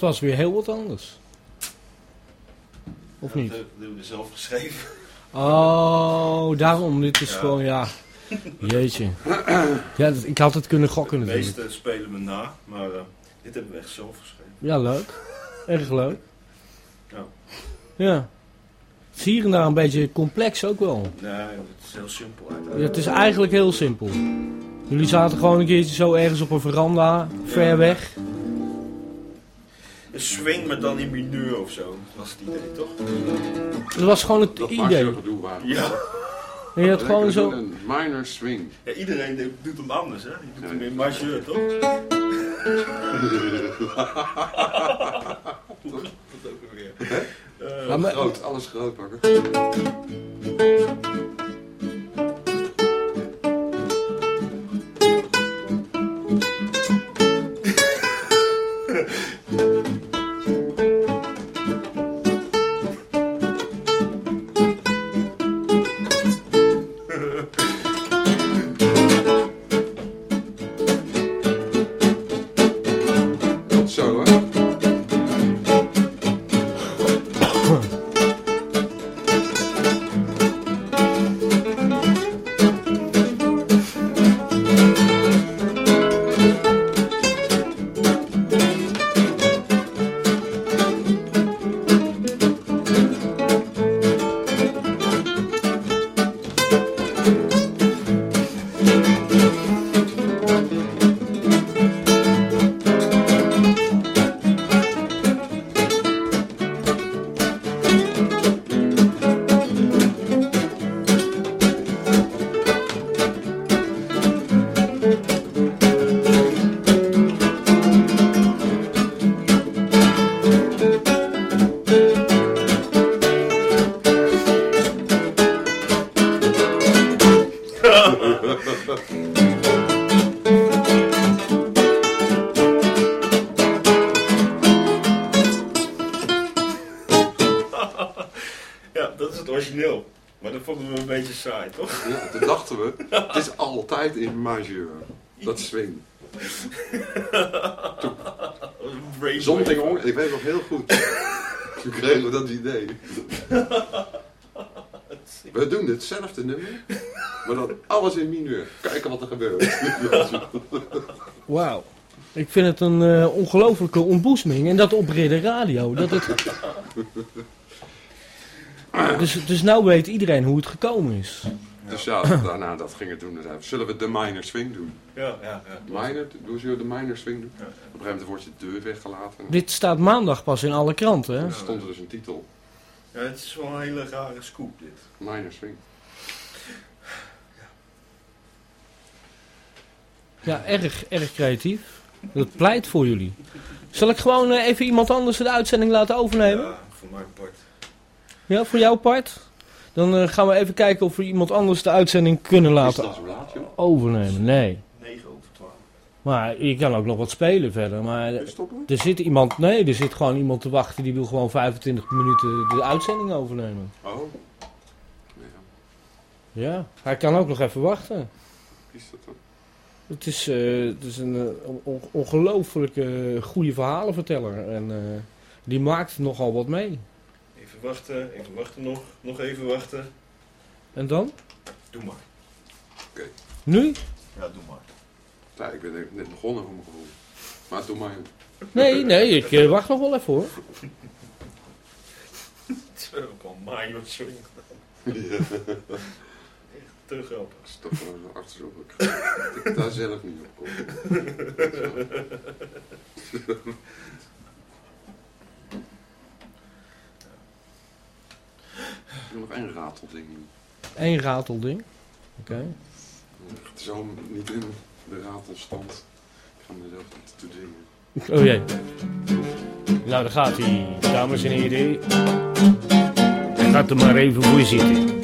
Was weer heel wat anders. Of niet? Dat hebben we zelf geschreven. Oh, daarom. Dit is gewoon, ja. Jeetje. Ja, dat- ik had het kunnen gokken De natuurlijk. meeste spelen me na, maar eh, dit hebben we echt zelf geschreven. Ja, leuk. Erg leuk. Ja. Ja. Het is hier en daar een beetje complex ook wel. Nee, het is heel simpel Ja, eigenlijk. het is eigenlijk heel simpel. Jullie zaten gewoon een keertje zo ergens op een veranda, ver weg. Een swing, maar dan in mineur of zo. Dat was het idee, toch? Dat was gewoon het Dat idee. zo'n gedoe. Ja. En je had gewoon zo... Een minor swing. ja iedereen doet- doet hem anders, hè? Je doet Ja. hem in majeur, toch? Dat ook weer? Eh, maar- Groot, alles groot pakken. Dat swing. Something on, ik weet nog heel goed. Toen kregen we dat idee. We doen hetzelfde nummer, maar dan alles in mineur. Kijken wat er gebeurt. Wauw. Ik vind het een eh, ongelofelijke ontboezeming. En dat op Ridder Radio. Dat het... dus, dus nou weet iedereen hoe het gekomen is. Dus ja, daarna dat gingen doen. dan Zullen we de minor swing doen? Ja, ja, ja. Minor, zullen we de minor swing doen? Ja, Op een gegeven moment wordt je deur weggelaten. Dit staat maandag pas in alle kranten. Hè? Dan stond er dus een titel. ja, het is wel een hele rare scoop, dit. Minor swing. Ja, erg, erg creatief. Dat pleit voor jullie. Zal ik gewoon eh, even iemand anders de uitzending laten overnemen? Ja, voor mijn part. Ja, voor jouw part? Dan eh, gaan we even kijken of we iemand anders de uitzending kunnen Is laten dat zo laat, joh? overnemen. Nee. 9 over 12. Maar je kan ook nog wat spelen verder. Maar stoppen? er zit iemand, nee, er zit gewoon iemand te wachten die wil gewoon 25 minuten de uitzending overnemen. Oh. Ja, Ja, hij kan ook nog even wachten. wie is dat dan? Het is, eh, het is een eh, on- ongelooflijke goede verhalenverteller. En eh, die maakt nogal wat mee. Wachten, even wachten nog. Nog even wachten. En dan? Doe maar. Nu? Ja, doe maar. Ja, ik ben net begonnen voor mijn gevoel. Maar doe maar. Nee, nee, ik eh, wacht nog wel even hoor. Het is ook al Swing gedaan. Ja. Te grappig. Dat is toch wel zo achterzoek. Dat ik daar zelf niet op kom. heb nog één ratelding. Eén ratelding. Oké. Het is zo niet in de ratelstand. Ik ga mezelf niet toe dingen. Oh jee. Nou, daar gaat hij, dames en heren. Hij gaat er maar even voor zitten.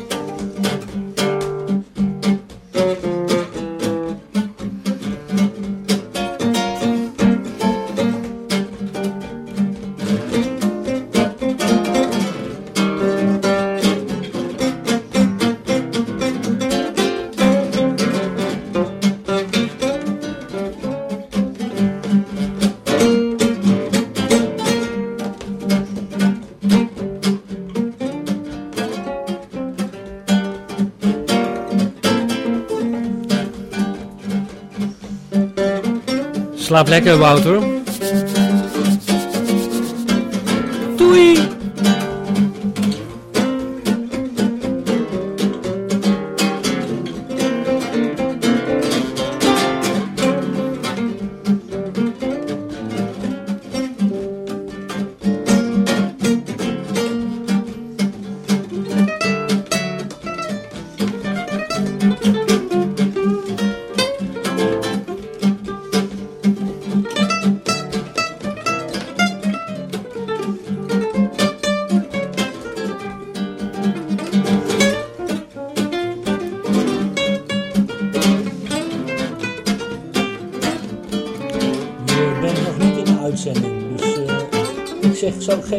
Slaap lekker, Wouter.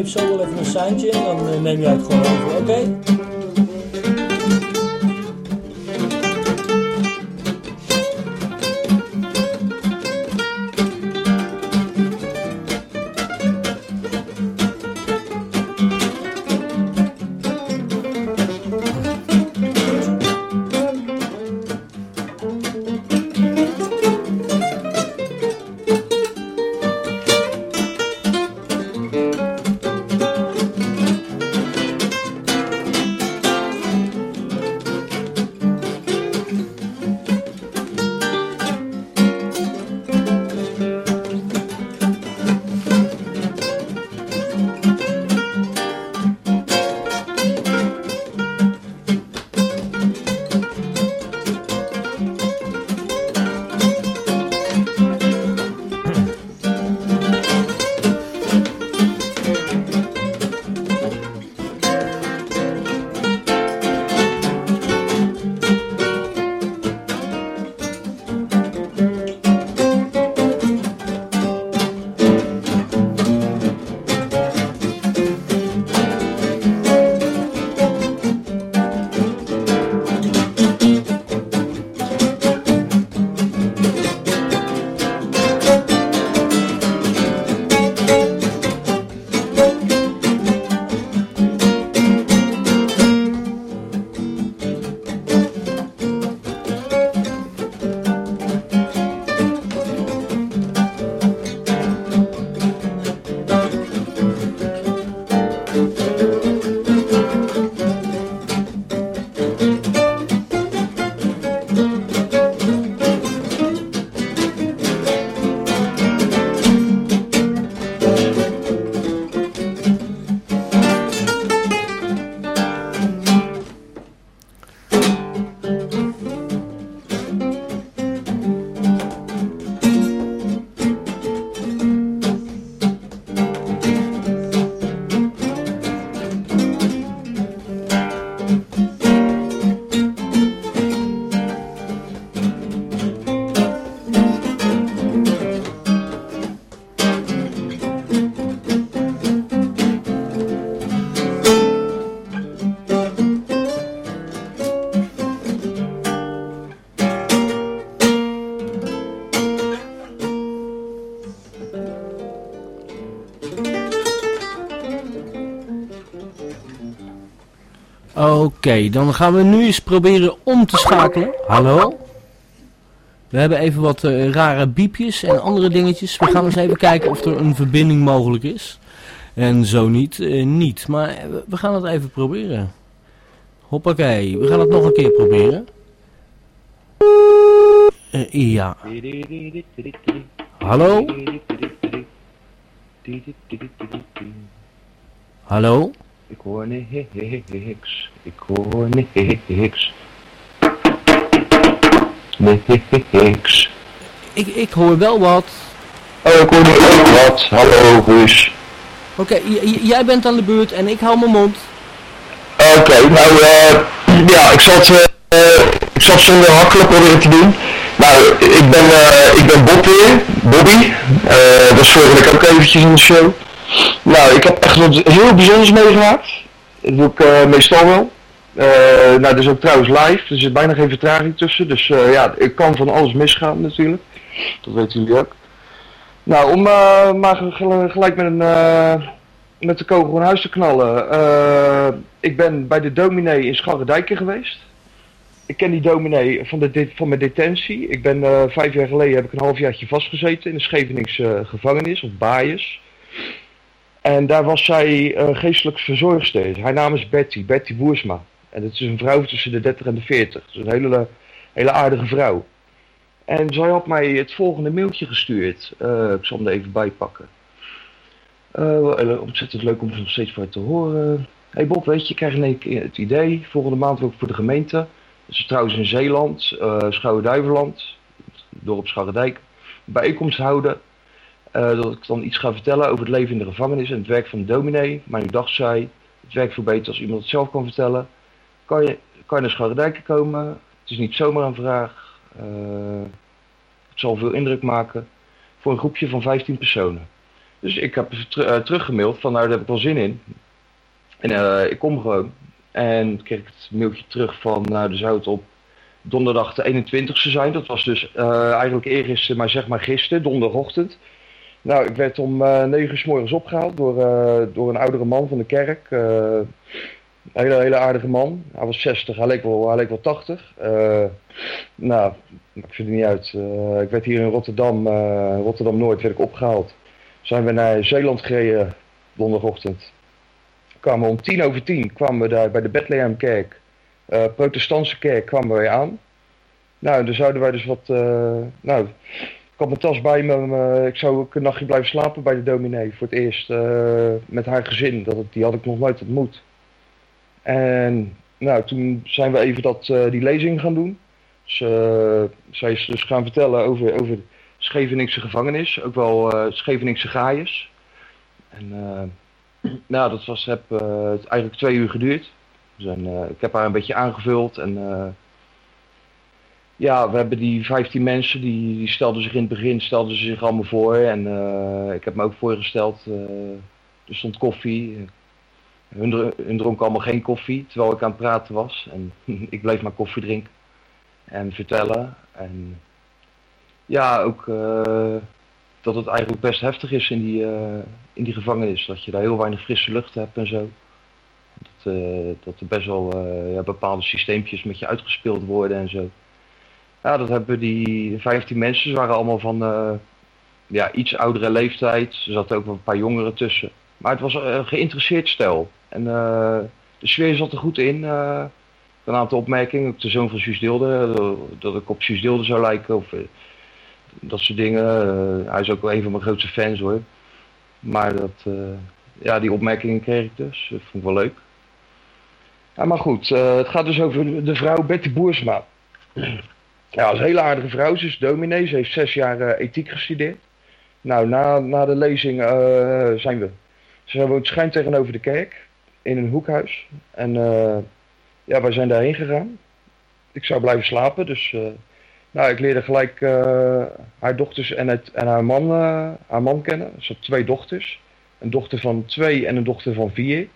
Geef zo wel even een seintje en dan eh, neem jij het gewoon over, oké? Oké, dan gaan we nu eens proberen om te schakelen. Hallo? We hebben even wat eh, rare biepjes en andere dingetjes. We gaan eens even kijken of er een verbinding mogelijk is. En zo niet, eh, niet. Maar eh, we- gaan het even proberen. Hoppakee, we gaan het nog een keer proberen. Ja. Hallo? Hallo? Ik hoor niks. Ik hoor niks. Niks. Ik, ik hoor wel wat. Oh, ik hoor ook wat. Hallo, Guus. Oké, jij bent aan de beurt en ik hou mijn mond. Oké, nou, eh, ja, ik zat, eh, eh, ik zat zonder hakkelen proberen te doen. Nou, ik ben, eh, ik ben Bob weer, Bobby. Dat is vorige week ook eventjes in de show. Nou, ik heb echt wat heel bijzonders meegemaakt. Dat doe ik eh, meestal wel. Eh, nou, dat is ook trouwens live. Er zit bijna geen vertraging tussen. Dus eh, ja, ik kan van alles misgaan natuurlijk. Dat weten jullie ook. Nou, om maar gel- gelijk met, een, met de kogel in huis te knallen. ik ben bij de dominee in Scharredijken geweest. ik ken die dominee van, de, van mijn detentie. Ik ben vijf jaar geleden heb ik een halfjaartje vastgezeten in de Scheveningse gevangenis, of Baaiers. En daar was zij eh, geestelijk verzorgster. Haar naam is Betty, Betty Boersma. En het is een vrouw tussen de 30 en de 40. Dus een hele, hele aardige vrouw. En zij had mij het volgende mailtje gestuurd. Eh, ik zal hem er even bij pakken. Eh, wel heel ontzettend leuk om er nog steeds van te horen. Hey Bob, weet je, ik krijg in één keer het idee. Volgende maand ook voor de gemeente. Dat is trouwens in Zeeland, eh Schouwen-Duiveland, dorp Scharredijk. Bijeenkomst houden. Eh, dat ik dan iets ga vertellen over het leven in de gevangenis en het werk van de dominee. Maar ik dacht zij, het werkt veel beter als iemand het zelf kan vertellen. Kan je, kan naar Scharredijk komen? Het is niet zomaar een vraag. Eh, het zal veel indruk maken. Voor een groepje van 15 personen. Dus ik heb ter- eh, teruggemaild van nou daar heb ik wel zin in. En ik kom gewoon. En kreeg ik het mailtje terug van nou er zou op donderdag de 21ste zijn. Dat was dus eigenlijk eergisteren, maar zeg maar gisteren, donderdagochtend. Nou, ik werd om eh 9 uur s morgens opgehaald door, eh, door een oudere man van de kerk. eh, een hele, hele aardige man. Hij was 60, hij leek wel, hij leek wel 80. Eh, nou, ik vind het niet uit. Ik werd hier in Rotterdam, Rotterdam-Noord, werd ik opgehaald. Zijn we naar Zeeland gereden donderdagochtend. Kwamen we om tien over tien kwamen we daar bij de Bethlehemkerk, eh protestantse kerk, kwamen we aan. Nou, dan zouden wij dus wat, nou, had mijn tas bij me, me- ik zou ook een nachtje blijven slapen bij de dominee voor het eerst eh, met haar gezin. Dat, die had ik nog nooit ontmoet. En nou, toen zijn we even dat, eh, die lezing gaan doen. Dus, eh, zij is dus gaan vertellen over, over Scheveningse gevangenis, ook wel eh Scheveningse gaaiers. En eh, nou, dat was, heb eh, eigenlijk twee uur geduurd. Zijn, eh, ik heb haar een beetje aangevuld en eh, ja, we hebben die 15 mensen, die, die stelden zich in het begin stelden ze zich allemaal voor. En eh, ik heb me ook voorgesteld, eh, er stond koffie. Hun, dr- hun dronken allemaal geen koffie, terwijl ik aan het praten was. En ik bleef maar koffie drinken en vertellen. En ja, ook eh, dat het eigenlijk best heftig is in die, in die gevangenis. Dat je daar heel weinig frisse lucht hebt en zo. Dat, dat er best wel ja, bepaalde systeempjes met je uitgespeeld worden en zo. Ja, dat hebben die 15 mensen. Ze waren allemaal van eh, ja, iets oudere leeftijd. Er zaten ook een paar jongeren tussen. Maar het was een geïnteresseerd stel. En eh, de sfeer zat er goed in. eh. een aantal opmerkingen. Ook de zoon van Suus Deelde. dat ik op Suus Deelde zou lijken. Of, dat soort dingen. Hij is ook wel een van mijn grootste fans hoor. Maar dat, ja, die opmerkingen kreeg ik dus. Dat vond ik wel leuk. Maar goed, het gaat dus over de vrouw Betty Boersma. Ja, dat een hele aardige vrouw. Ze is dominee. Ze heeft zes jaar eh, ethiek gestudeerd. Nou, na, na de lezing eh, zijn we. Ze woont schijn tegenover de kerk. In een hoekhuis. En eh, ja, wij zijn daarheen gegaan. Ik zou blijven slapen. Dus nou, ik leerde gelijk haar dochters en, het, en haar, man, haar man kennen. Ze had twee dochters. Een dochter van twee en een dochter van vier.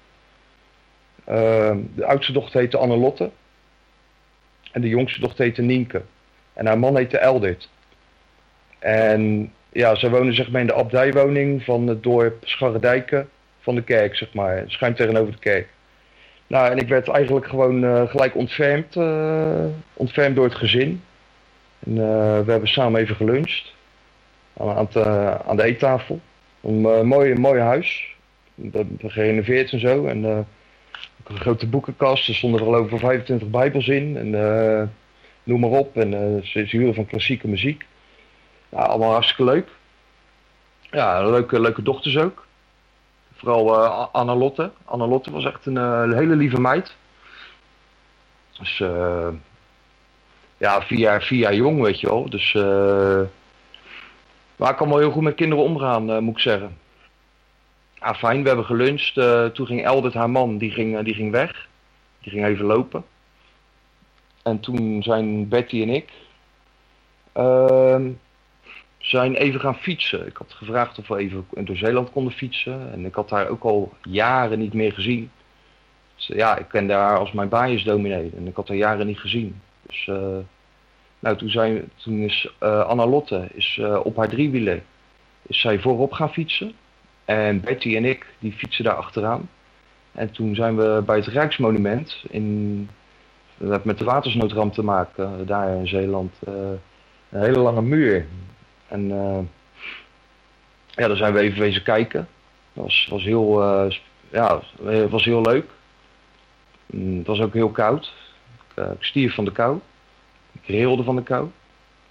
De oudste dochter heette Annelotte. En de jongste dochter heette Nienke. En haar man heette Eldert. En ja, ze wonen in de abdijwoning van het dorp Scharredijken van de kerk, zeg maar. Schuin tegenover de kerk. Nou, en ik werd eigenlijk gewoon eh, gelijk ontfermd, eh, ontfermd door het gezin. En eh, we hebben samen even geluncht aan, aan, de eettafel. Een mooi, mooi huis. Gerenoveerd en zo. En een grote boekenkast. Er stonden er geloof ik wel 25 bijbels in. En noem maar op. En eh, ze, ze hielden van klassieke muziek. Ja, allemaal hartstikke leuk. Ja, leuke, leuke dochters ook. Vooral eh Anna Lotte. Anna Lotte was echt een, eh, hele lieve meid. Dus ja, vier jaar, vier jaar jong, weet je wel. Dus maar ik kan wel heel goed met kinderen omgaan, moet ik zeggen. Ah, fijn, we hebben geluncht. Toen ging Eldert, haar man, die ging, die ging weg. Die ging even lopen. En toen zijn Betty en ik ehm, zijn even gaan fietsen. Ik had gevraagd of we even door Zeeland konden fietsen. En ik had haar ook al jaren niet meer gezien. Dus, ja, ik kende haar als mijn biasdominee. En ik had haar jaren niet gezien. Dus eh, nou, toen, zijn, toen is eh Anna Lotte is, eh, op haar driewielen is zij voorop gaan fietsen. En Betty en ik, die fietsen daar achteraan. En toen zijn we bij het Rijksmonument in Dat heeft met de watersnoodramp te maken, eh, daar in Zeeland. eh, een hele lange muur. En eh, ja, daar zijn we even wezen kijken. Dat was, was, heel, ja, was heel leuk. Mm, Het was ook heel koud. Ik, ik stierf van de kou. Ik rilde van de kou.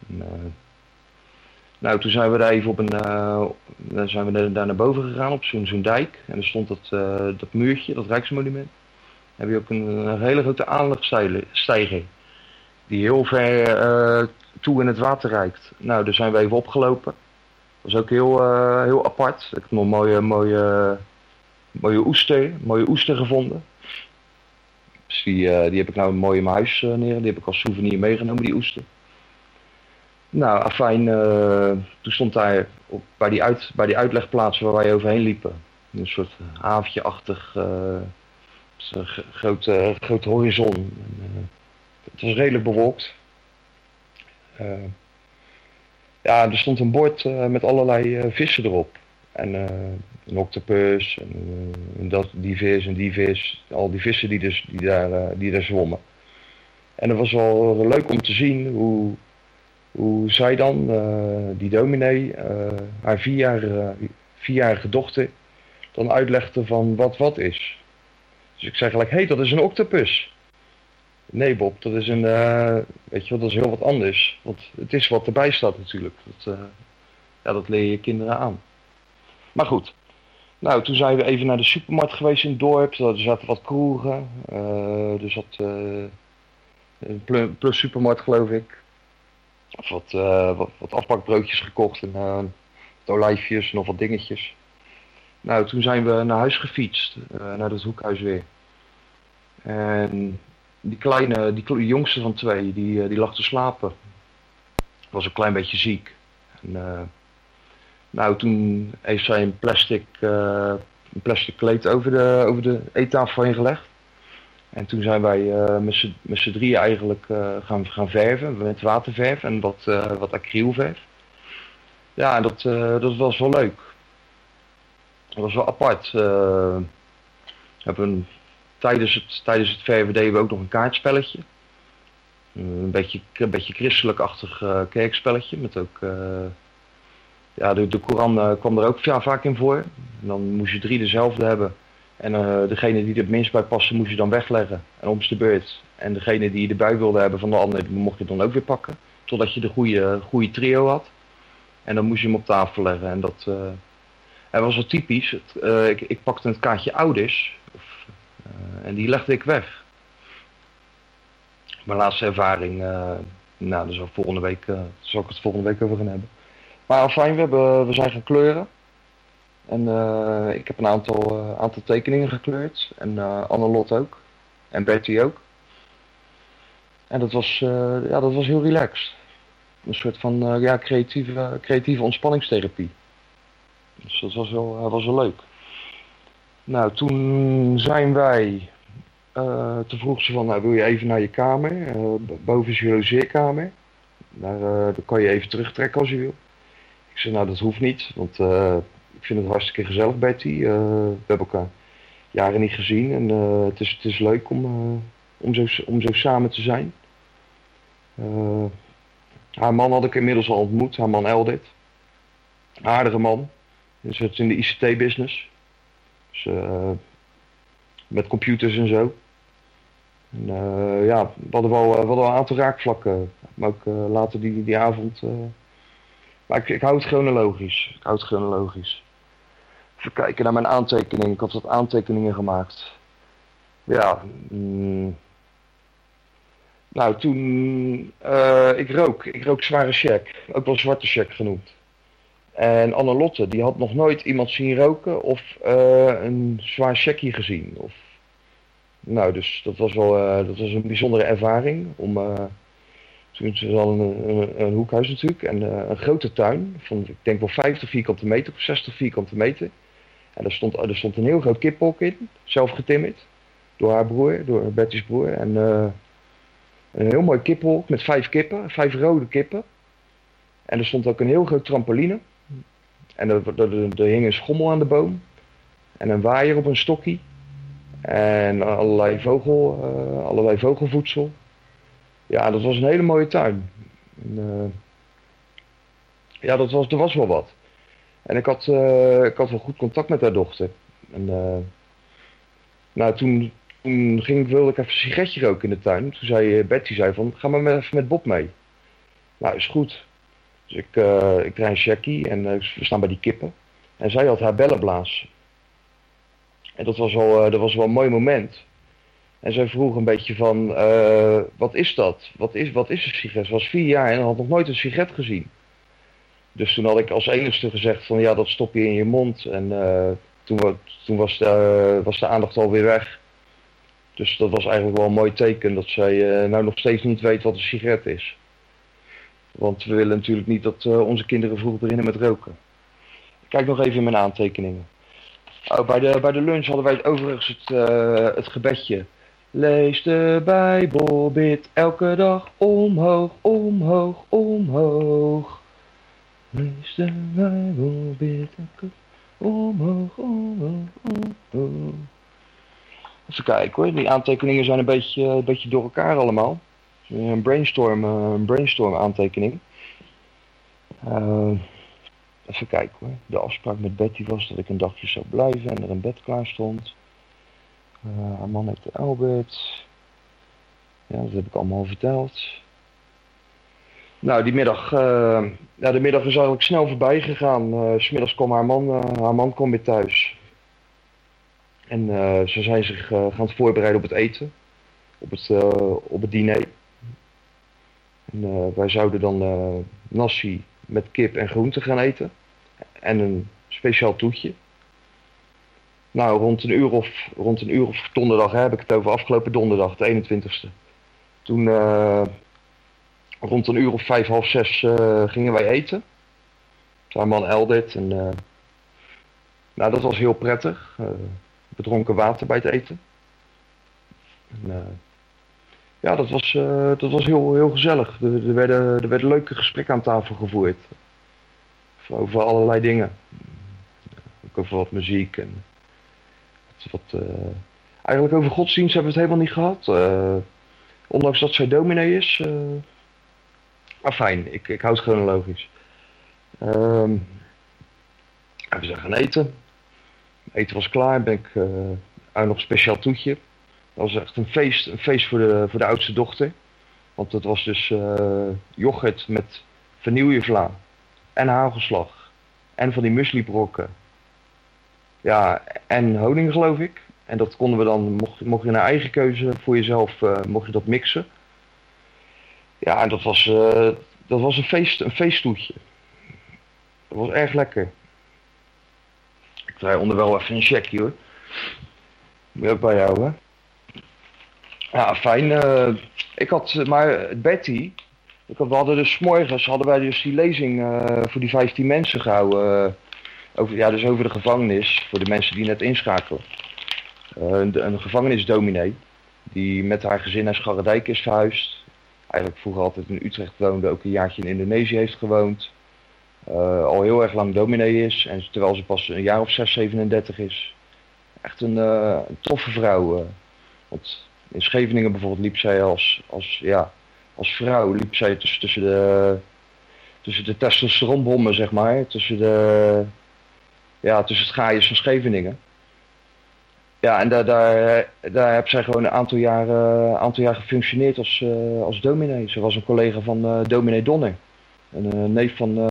En, nou, toen zijn we daar even op een, dan zijn we daar naar boven gegaan op zo'n zo'n dijk. En er stond dat, dat muurtje, dat Rijksmonument. Heb je ook een, hele grote aanlegstijger. Die heel ver eh, toe in het water reikt. Nou, daar zijn we even opgelopen. Dat was ook heel, eh, heel apart. Ik heb nog mooie, mooie, mooie oester, mooie oester gevonden. Dus die, eh, die heb ik nou mooi in mijn huis neer. Die heb ik als souvenir meegenomen, die oester. Nou, afijn, toen stond daar op, bij, die uit, bij die uitlegplaats waar wij overheen liepen. Een soort haventje-achtig eh, zo'n g- grote, grote horizon. En, eh, het was redelijk bewolkt. Eh, ja, er stond een bord eh, met allerlei vissen erop. En een octopus, en, dat, die vis en die vis. Al die vissen die, dus, die, daar, die daar zwommen. En het was wel leuk om te zien hoe, hoe zij dan, die dominee, haar vierjarige, vierjarige dochter, dan uitlegde van wat wat is. Dus ik zei gelijk, hé, hey, dat is een octopus. Nee Bob, dat is een, eh, weet je wel, dat is heel wat anders. Want het is wat erbij staat natuurlijk. Dat, eh, ja, dat leer je kinderen aan. Maar goed. Nou, toen zijn we even naar de supermarkt geweest in het dorp. Er zaten wat kroegen. eh er zat een plu- plus supermarkt geloof ik. Of wat, eh, wat, wat afpakbroodjes gekocht en olijfjes en nog wat dingetjes. Nou, toen zijn we naar huis gefietst. eh, naar het hoekhuis weer. En die kleine, die jongste van twee, die, eh, die lag te slapen. Was een klein beetje ziek. En, eh, nou, toen heeft zij een plastic, een plastic kleed over de, over de eettafel heen gelegd. En toen zijn wij eh, met z'n- drieën eigenlijk eh, gaan, gaan verven. Met waterverf en wat, wat acrylverf. Ja, en dat, dat was wel leuk. Dat was wel apart. we hebben tijdens het, tijdens het verven deden we ook nog een kaartspelletje. Eh, Een beetje, een beetje christelijk-achtig eh, kerkspelletje. Met ook, ja, de, de Koran kwam er ook ja, vaak in voor. En dan moest je drie dezelfde hebben. En degene die er het minst bij paste, moest je dan wegleggen. En om de beurt. En degene die je erbij wilde hebben van de ander, mocht je dan ook weer pakken. Totdat je de goede, goede trio had. En dan moest je hem op tafel leggen. En dat, het was wel typisch. Het, eh, ik, ik pakte het kaartje ouders. Of, eh, en die legde ik weg. Mijn laatste ervaring, eh, nou, ik volgende week, zal ik het volgende week over gaan hebben. Maar fijn, we, hebben, we zijn gaan kleuren. En ik heb een aantal, aantal tekeningen gekleurd. En Annelot ook. En Betty ook. En dat was, ja, dat was heel relaxed. Een soort van ja, creatieve, creatieve ontspanningstherapie. Dus dat was wel, eh, was wel leuk. Nou, toen zijn wij. eh toen vroeg ze van, nou, wil je even naar je kamer? B- boven is je logeerkamer. Daar, eh, kan je even terugtrekken als je wil. Ik zei, nou, dat hoeft niet, want ik vind het hartstikke gezellig, Betty. We hebben elkaar jaren niet gezien en het, is, het is leuk om, om, zo, om zo samen te zijn. Haar man had ik inmiddels al ontmoet, haar man Eldit. Aardige man. Hij zit in de ICT-business. Dus, eh, met computers en zo. En, eh, ja, we hadden wel, we hadden wel een aantal raakvlakken. Maar ook eh, later die, die avond. eh, maar ik, ik hou het chronologisch. Ik hou het chronologisch. Even kijken naar mijn aantekeningen. Ik had wat aantekeningen gemaakt. Ja. mm. nou, toen. eh, ik rook. Ik rook zware check. Ook wel zwarte check genoemd. En Annelotte, die had nog nooit iemand zien roken of eh, een zwaar checkie gezien. Of, nou, dus dat was wel eh, dat was een bijzondere ervaring. Om, eh, toen ze dan een, een, hoekhuis natuurlijk en een grote tuin van ik denk wel 50 vierkante meter of 60 vierkante meter. En daar stond, er stond een heel groot kiphok in, zelf getimmerd. Door haar broer, door Betty's broer. En een heel mooi kiphok met vijf kippen, vijf rode kippen. En er stond ook een heel groot trampoline. En er, er, hing een schommel aan de boom. En een waaier op een stokkie. En allerlei, vogel, eh, allerlei vogelvoedsel. Ja, dat was een hele mooie tuin. En, eh, ja, dat was, er was wel wat. En ik had, eh, ik had wel goed contact met haar dochter. En, nou, toen, toen ging, wilde ik even een sigaretje roken in de tuin. Toen zei Betty zei van, ga maar even met Bob mee. Nou, is goed. Dus ik, eh ik draai een checkie en eh, we staan bij die kippen. En zij had haar bellenblaas. En dat was wel, eh, dat was wel een mooi moment. En zij vroeg een beetje van, wat is dat? Wat is, wat is een sigaret? Ze was vier jaar en had nog nooit een sigaret gezien. Dus toen had ik als enigste gezegd van, ja, dat stop je in je mond. En toen, toen was, de, was de aandacht alweer weg. Dus dat was eigenlijk wel een mooi teken dat zij nou nog steeds niet weet wat een sigaret is. Want we willen natuurlijk niet dat eh, onze kinderen vroeg beginnen met roken. Ik Kijk nog even in mijn aantekeningen. Oh, bij, de, bij de lunch hadden wij het overigens het, eh, het gebedje. Lees de Bijbel, bid elke dag omhoog, omhoog, omhoog. Lees de Bijbel, bid elke omhoog, omhoog, omhoog. Even kijken hoor, die aantekeningen zijn een beetje, een beetje door elkaar allemaal. Een brainstorm, eh, een brainstorm aantekening. Eh, even kijken hoor. De afspraak met Betty was dat ik een dagje zou blijven en er een bed klaar stond. Eh, haar man heette Albert. Ja, dat heb ik allemaal al verteld. Nou, die middag, eh, ja, de middag is eigenlijk snel voorbij gegaan. 's smiddags kwam haar man, haar man kwam weer thuis. En ze zijn zich gaan voorbereiden op het eten. Op het, op het diner. En, eh, wij zouden dan eh nasi met kip en groenten gaan eten. En een speciaal toetje. Nou, rond een uur of, rond een uur of donderdag heb ik het over afgelopen donderdag, de 21ste. Toen, eh, rond een uur of vijf, half zes gingen wij eten. Haar man Eldit. En, nou, dat was heel prettig. Eh, we dronken water bij het eten. En, ja, dat was, eh, dat was heel, heel gezellig. Er, er, werden, er werden leuke gesprekken aan tafel gevoerd. Over allerlei dingen. Ook over wat muziek en wat, eh, eigenlijk over godsdienst hebben we het helemaal niet gehad. Eh, ondanks dat zij dominee is. maar fijn, ik, ik houd het chronologisch. Ehm en we zijn gaan eten. Eten was klaar, ben ik uit nog een speciaal toetje. Dat was echt een feest, een feest voor de, voor de oudste dochter. Want het was dus eh yoghurt met vanillevla en hagelslag. En van die muslibrokken. Ja, en honing geloof ik. En dat konden we dan, mocht, mocht je naar eigen keuze voor jezelf, eh, mocht je dat mixen. Ja, en dat was, eh, dat was een, feest, een feesttoetje. Dat was erg lekker. Ik draai onder wel even een checkje hoor. Moet je ook bij jou hè. Ja, fijn. eh, ik had, maar Betty, we hadden dus morgens hadden wij dus die lezing eh, voor die 15 mensen gehouden. eh, over, ja, dus over de gevangenis, voor de mensen die net inschakelen. Een, een gevangenisdominee, die met haar gezin naar Scharredijk is verhuisd. Eigenlijk vroeger altijd in Utrecht woonde, ook een jaartje in Indonesië heeft gewoond. Al heel erg lang dominee is, en terwijl ze pas een jaar of 6, 37 is. Echt een, een toffe vrouw. want in Scheveningen bijvoorbeeld liep zij als, als, ja, als vrouw liep zij tussen, tussen de, tussen de testosteronbommen, zeg maar. Tussen de, ja, tussen het gaaiers van Scheveningen. Ja, en daar, daar, daar heb zij gewoon een aantal jaar, aantal jaar gefunctioneerd als, eh, als dominee. Ze was een collega van eh dominee Donner. Een eh, neef van,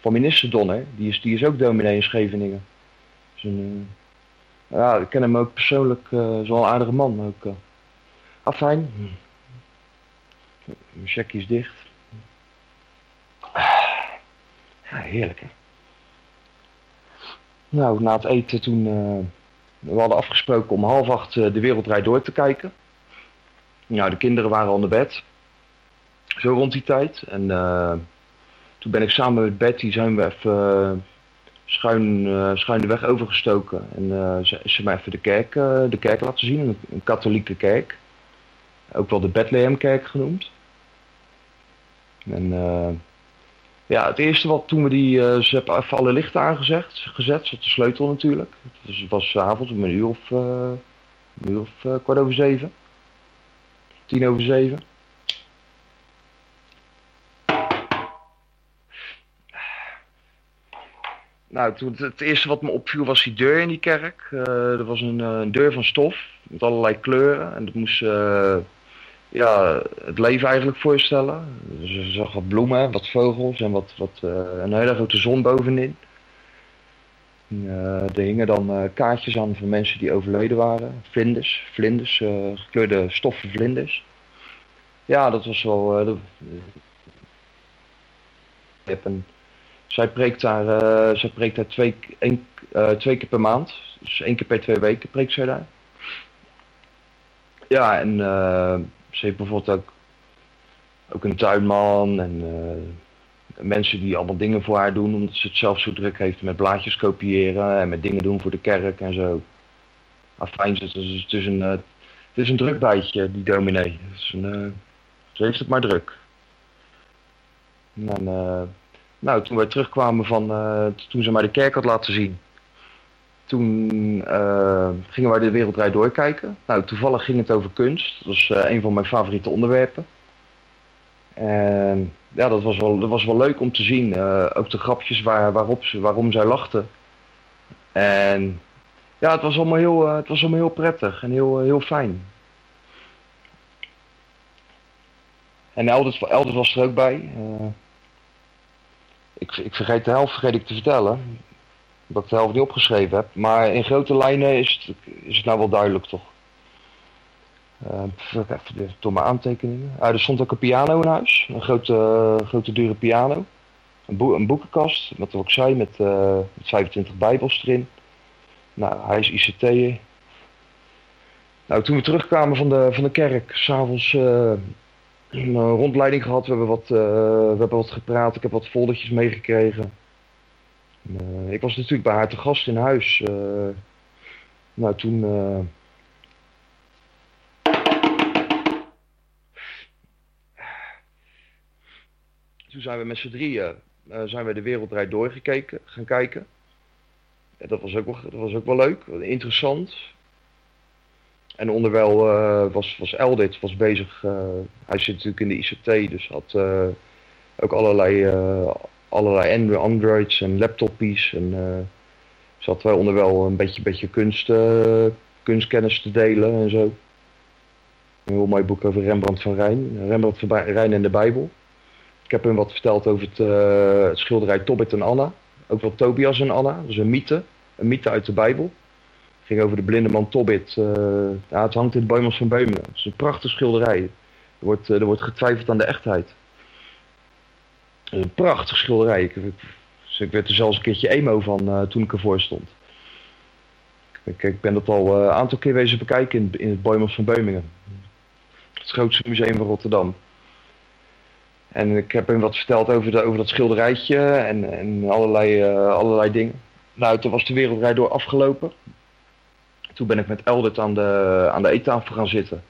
van minister Donner. Die is, die is ook dominee in Scheveningen. Dus een, ja, ik ken hem ook persoonlijk. eh Zo'n aardige man ook. Eh. Ah, fijn. Mijn checkie is dicht. Ja, heerlijk hè. Nou, na het eten toen... eh, we hadden afgesproken om half acht eh, de wereldrijd door te kijken. Nou, de kinderen waren al naar bed. Zo rond die tijd. En eh, toen ben ik samen met Betty zijn we even schuin, schuin de weg overgestoken. En ze, ze me even de kerk, de kerk laten zien. Een, een katholieke kerk. Ook wel de Bethlehemkerk genoemd. En eh, ja, het eerste wat toen we die, eh, ze hebben even alle lichten aangezet, gezet, zat de sleutel natuurlijk. Het was 's avonds om een uur of, eh, Een uur of kwart over zeven. Tien over zeven. Nou, toen, het eerste wat me opviel was die deur in die kerk. Er was een, deur van stof met allerlei kleuren. En dat moest ja, het leven eigenlijk voorstellen. Dus je zag wat bloemen, wat vogels en wat, wat, eh, een hele grote zon bovenin. En, eh, er hingen dan eh, kaartjes aan van mensen die overleden waren. Vlinders, vlinders, gekleurde stoffen vlinders. Ja, dat was wel... hebt een, zij preekt daar, zij preekt daar twee, twee keer per maand. Dus één keer per twee weken preekt zij daar. Ja, en ze heeft bijvoorbeeld ook, ook een tuinman en eh, mensen die allemaal dingen voor haar doen, omdat ze het zelf zo druk heeft met blaadjes kopiëren en met dingen doen voor de kerk en zo. Afijn, het is, het is een, is een druk bijtje, die dominee. Het is een, eh, ze heeft het maar druk. Nou, toen wij terugkwamen van, toen ze mij de kerk had laten zien, toen eh, gingen wij de wereldrijd doorkijken. Nou, toevallig ging het over kunst. Dat was eh, een van mijn favoriete onderwerpen. En ja, dat was wel, dat was wel leuk om te zien. eh, ook de grapjes waar, waarop ze, waarom zij lachten. En ja, het was allemaal heel, het was allemaal heel prettig en heel, heel fijn. En Elders, Elders was er ook bij. Ik, ik vergeet de helft vergeet ik te vertellen. Dat ik de helft niet opgeschreven heb. Maar in grote lijnen is het, is het nou wel duidelijk toch. Eh, even door mijn aantekeningen. Ah, er stond ook een piano in huis. Een grote, grote dure piano. Een, een boekenkast, wat ik zei, met, eh, met 25 bijbels erin. Nou, hij is ICT'er. Nou, toen we terugkwamen van de, van de kerk, s'avonds eh een rondleiding gehad. We hebben, wat, we hebben wat gepraat. Ik heb wat foldertjes meegekregen. Eh, ik was natuurlijk bij haar te gast in huis. eh. nou, toen... eh, Toen zijn we met z'n drieën zijn we de wereldrijd doorgekeken, gaan kijken. Ja, dat, was ook wel, dat was ook wel leuk, interessant. En onderwijl was, was Eldit was bezig, hij zit natuurlijk in de ICT, dus had ook allerlei, allerlei Andro- Androids en laptoppies. En uh, zat wij onderwijl een beetje, beetje kunst, eh, kunstkennis te delen en zo. Een heel mooi boek over Rembrandt van Rijn, Rembrandt van Rijn en de Bijbel. Ik heb hem wat verteld over het, eh, het schilderij Tobit en Anna. Ook wel Tobias en Anna, dat is een mythe. Een mythe uit de Bijbel. Het ging over de blinde man Tobit. eh, ja, het hangt in de Boymans van Beumen. Het is een prachtig schilderij. Er wordt, eh, er wordt getwijfeld aan de echtheid. Een prachtig schilderij. Ik, ik, werd er zelfs een keertje emo van eh, toen ik ervoor stond. Ik, ik ben dat al eh, een aantal keer wezen bekijken in, in het Boymans van Beumingen. Het grootste museum van Rotterdam. En ik heb hem wat verteld over, over dat schilderijtje en, en allerlei, eh, allerlei dingen. Nou, toen was de wereldrijd door afgelopen. Toen ben ik met Eldert aan de, aan de eettafel gaan zitten.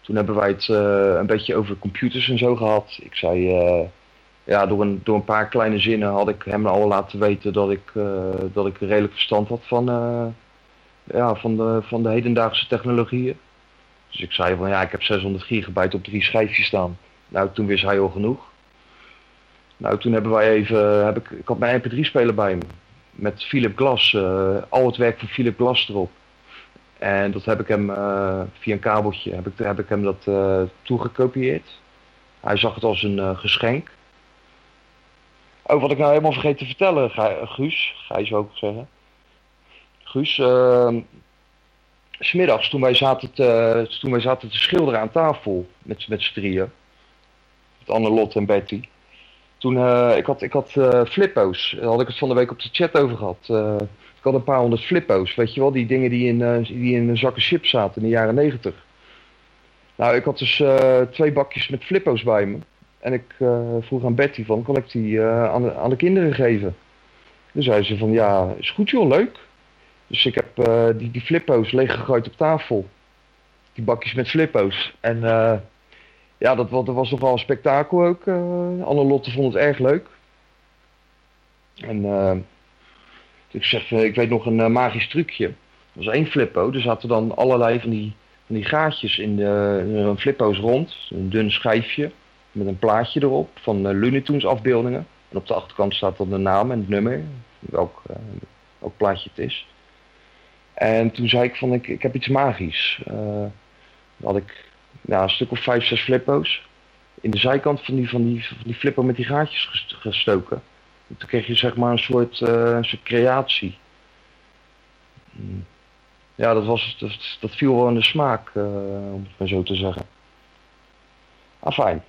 Toen hebben wij het een beetje over computers en zo gehad. Ik zei, ja, door een, door een paar kleine zinnen had ik hem al laten weten dat ik, eh, dat ik redelijk verstand had van, eh, ja, van, de, van de hedendaagse technologieën. Dus ik zei van ja, ik heb 600 gigabyte op drie schijfjes staan. Nou, toen wist hij al genoeg. Nou, toen hebben wij even, heb ik, ik had mijn mp3-speler bij me. Met Philip Glass, eh, al het werk van Philip Glass erop. En dat heb ik hem via een kabeltje, heb ik, heb ik hem dat toegekopieerd. Hij zag het als een geschenk. Oh, wat ik nou helemaal vergeten te vertellen, Guus, Gijs zou ik zeggen. Guus, uh, smiddags toen wij, zaten te, toen wij zaten te schilderen aan tafel met, met z'n drieën. Met Annelot en Betty. Toen, eh, ik had, ik had eh, flippo's, daar had ik het van de week op de chat over gehad. Eh, ik had een paar honderd flippo's, weet je wel, die dingen die in, die in een zakken chips zaten in de jaren negentig. Nou, ik had dus twee bakjes met flippo's bij me. En ik eh, vroeg aan Betty van, kan ik die eh, aan, de, kinderen geven? Toen zei ze van, ja, is goed joh, leuk. Dus ik heb eh, die, die flippo's leeggegooid op tafel. Die bakjes met flippo's. En ja, dat, wa- dat was nogal een spektakel ook. eh Anne-Lotte vond het erg leuk. En eh, ik zeg, ik weet nog een magisch trucje. was één flippo. Er zaten dan allerlei van die, van die gaatjes in de een flippo's rond. Een dun schijfje met een plaatje erop van uh, afbeeldingen. En op de achterkant staat dan de naam en het nummer, welk, uh, welk plaatje het is. En toen zei ik van, ik, ik heb iets magisch. Uh, dan had ik ja, een stuk of vijf, zes flippo's. In de zijkant van die, van die, van die flippo met die gaatjes gestoken. En toen kreeg je zeg maar een soort, een soort creatie. Hmm. Ja, dat, was, dat, dat viel wel in de smaak, om het maar zo te zeggen. Ah, fijn.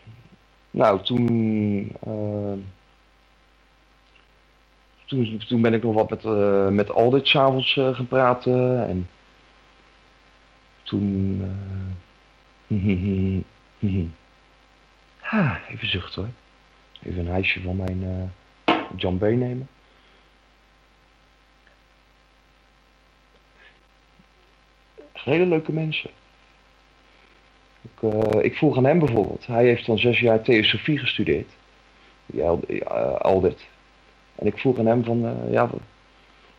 Nou, toen, uh, toen, toen ben ik nog wat met, uh, met Aldit s'avonds uh, gaan praten. En toen... ah, even zuchten hoor. Even een ijsje van mijn John B nemen. Hele leuke mensen. Ik, uh, ik, vroeg aan hem bijvoorbeeld. Hij heeft dan zes jaar theosofie gestudeerd. Uh, Aldert. En ik vroeg aan hem van, uh, ja,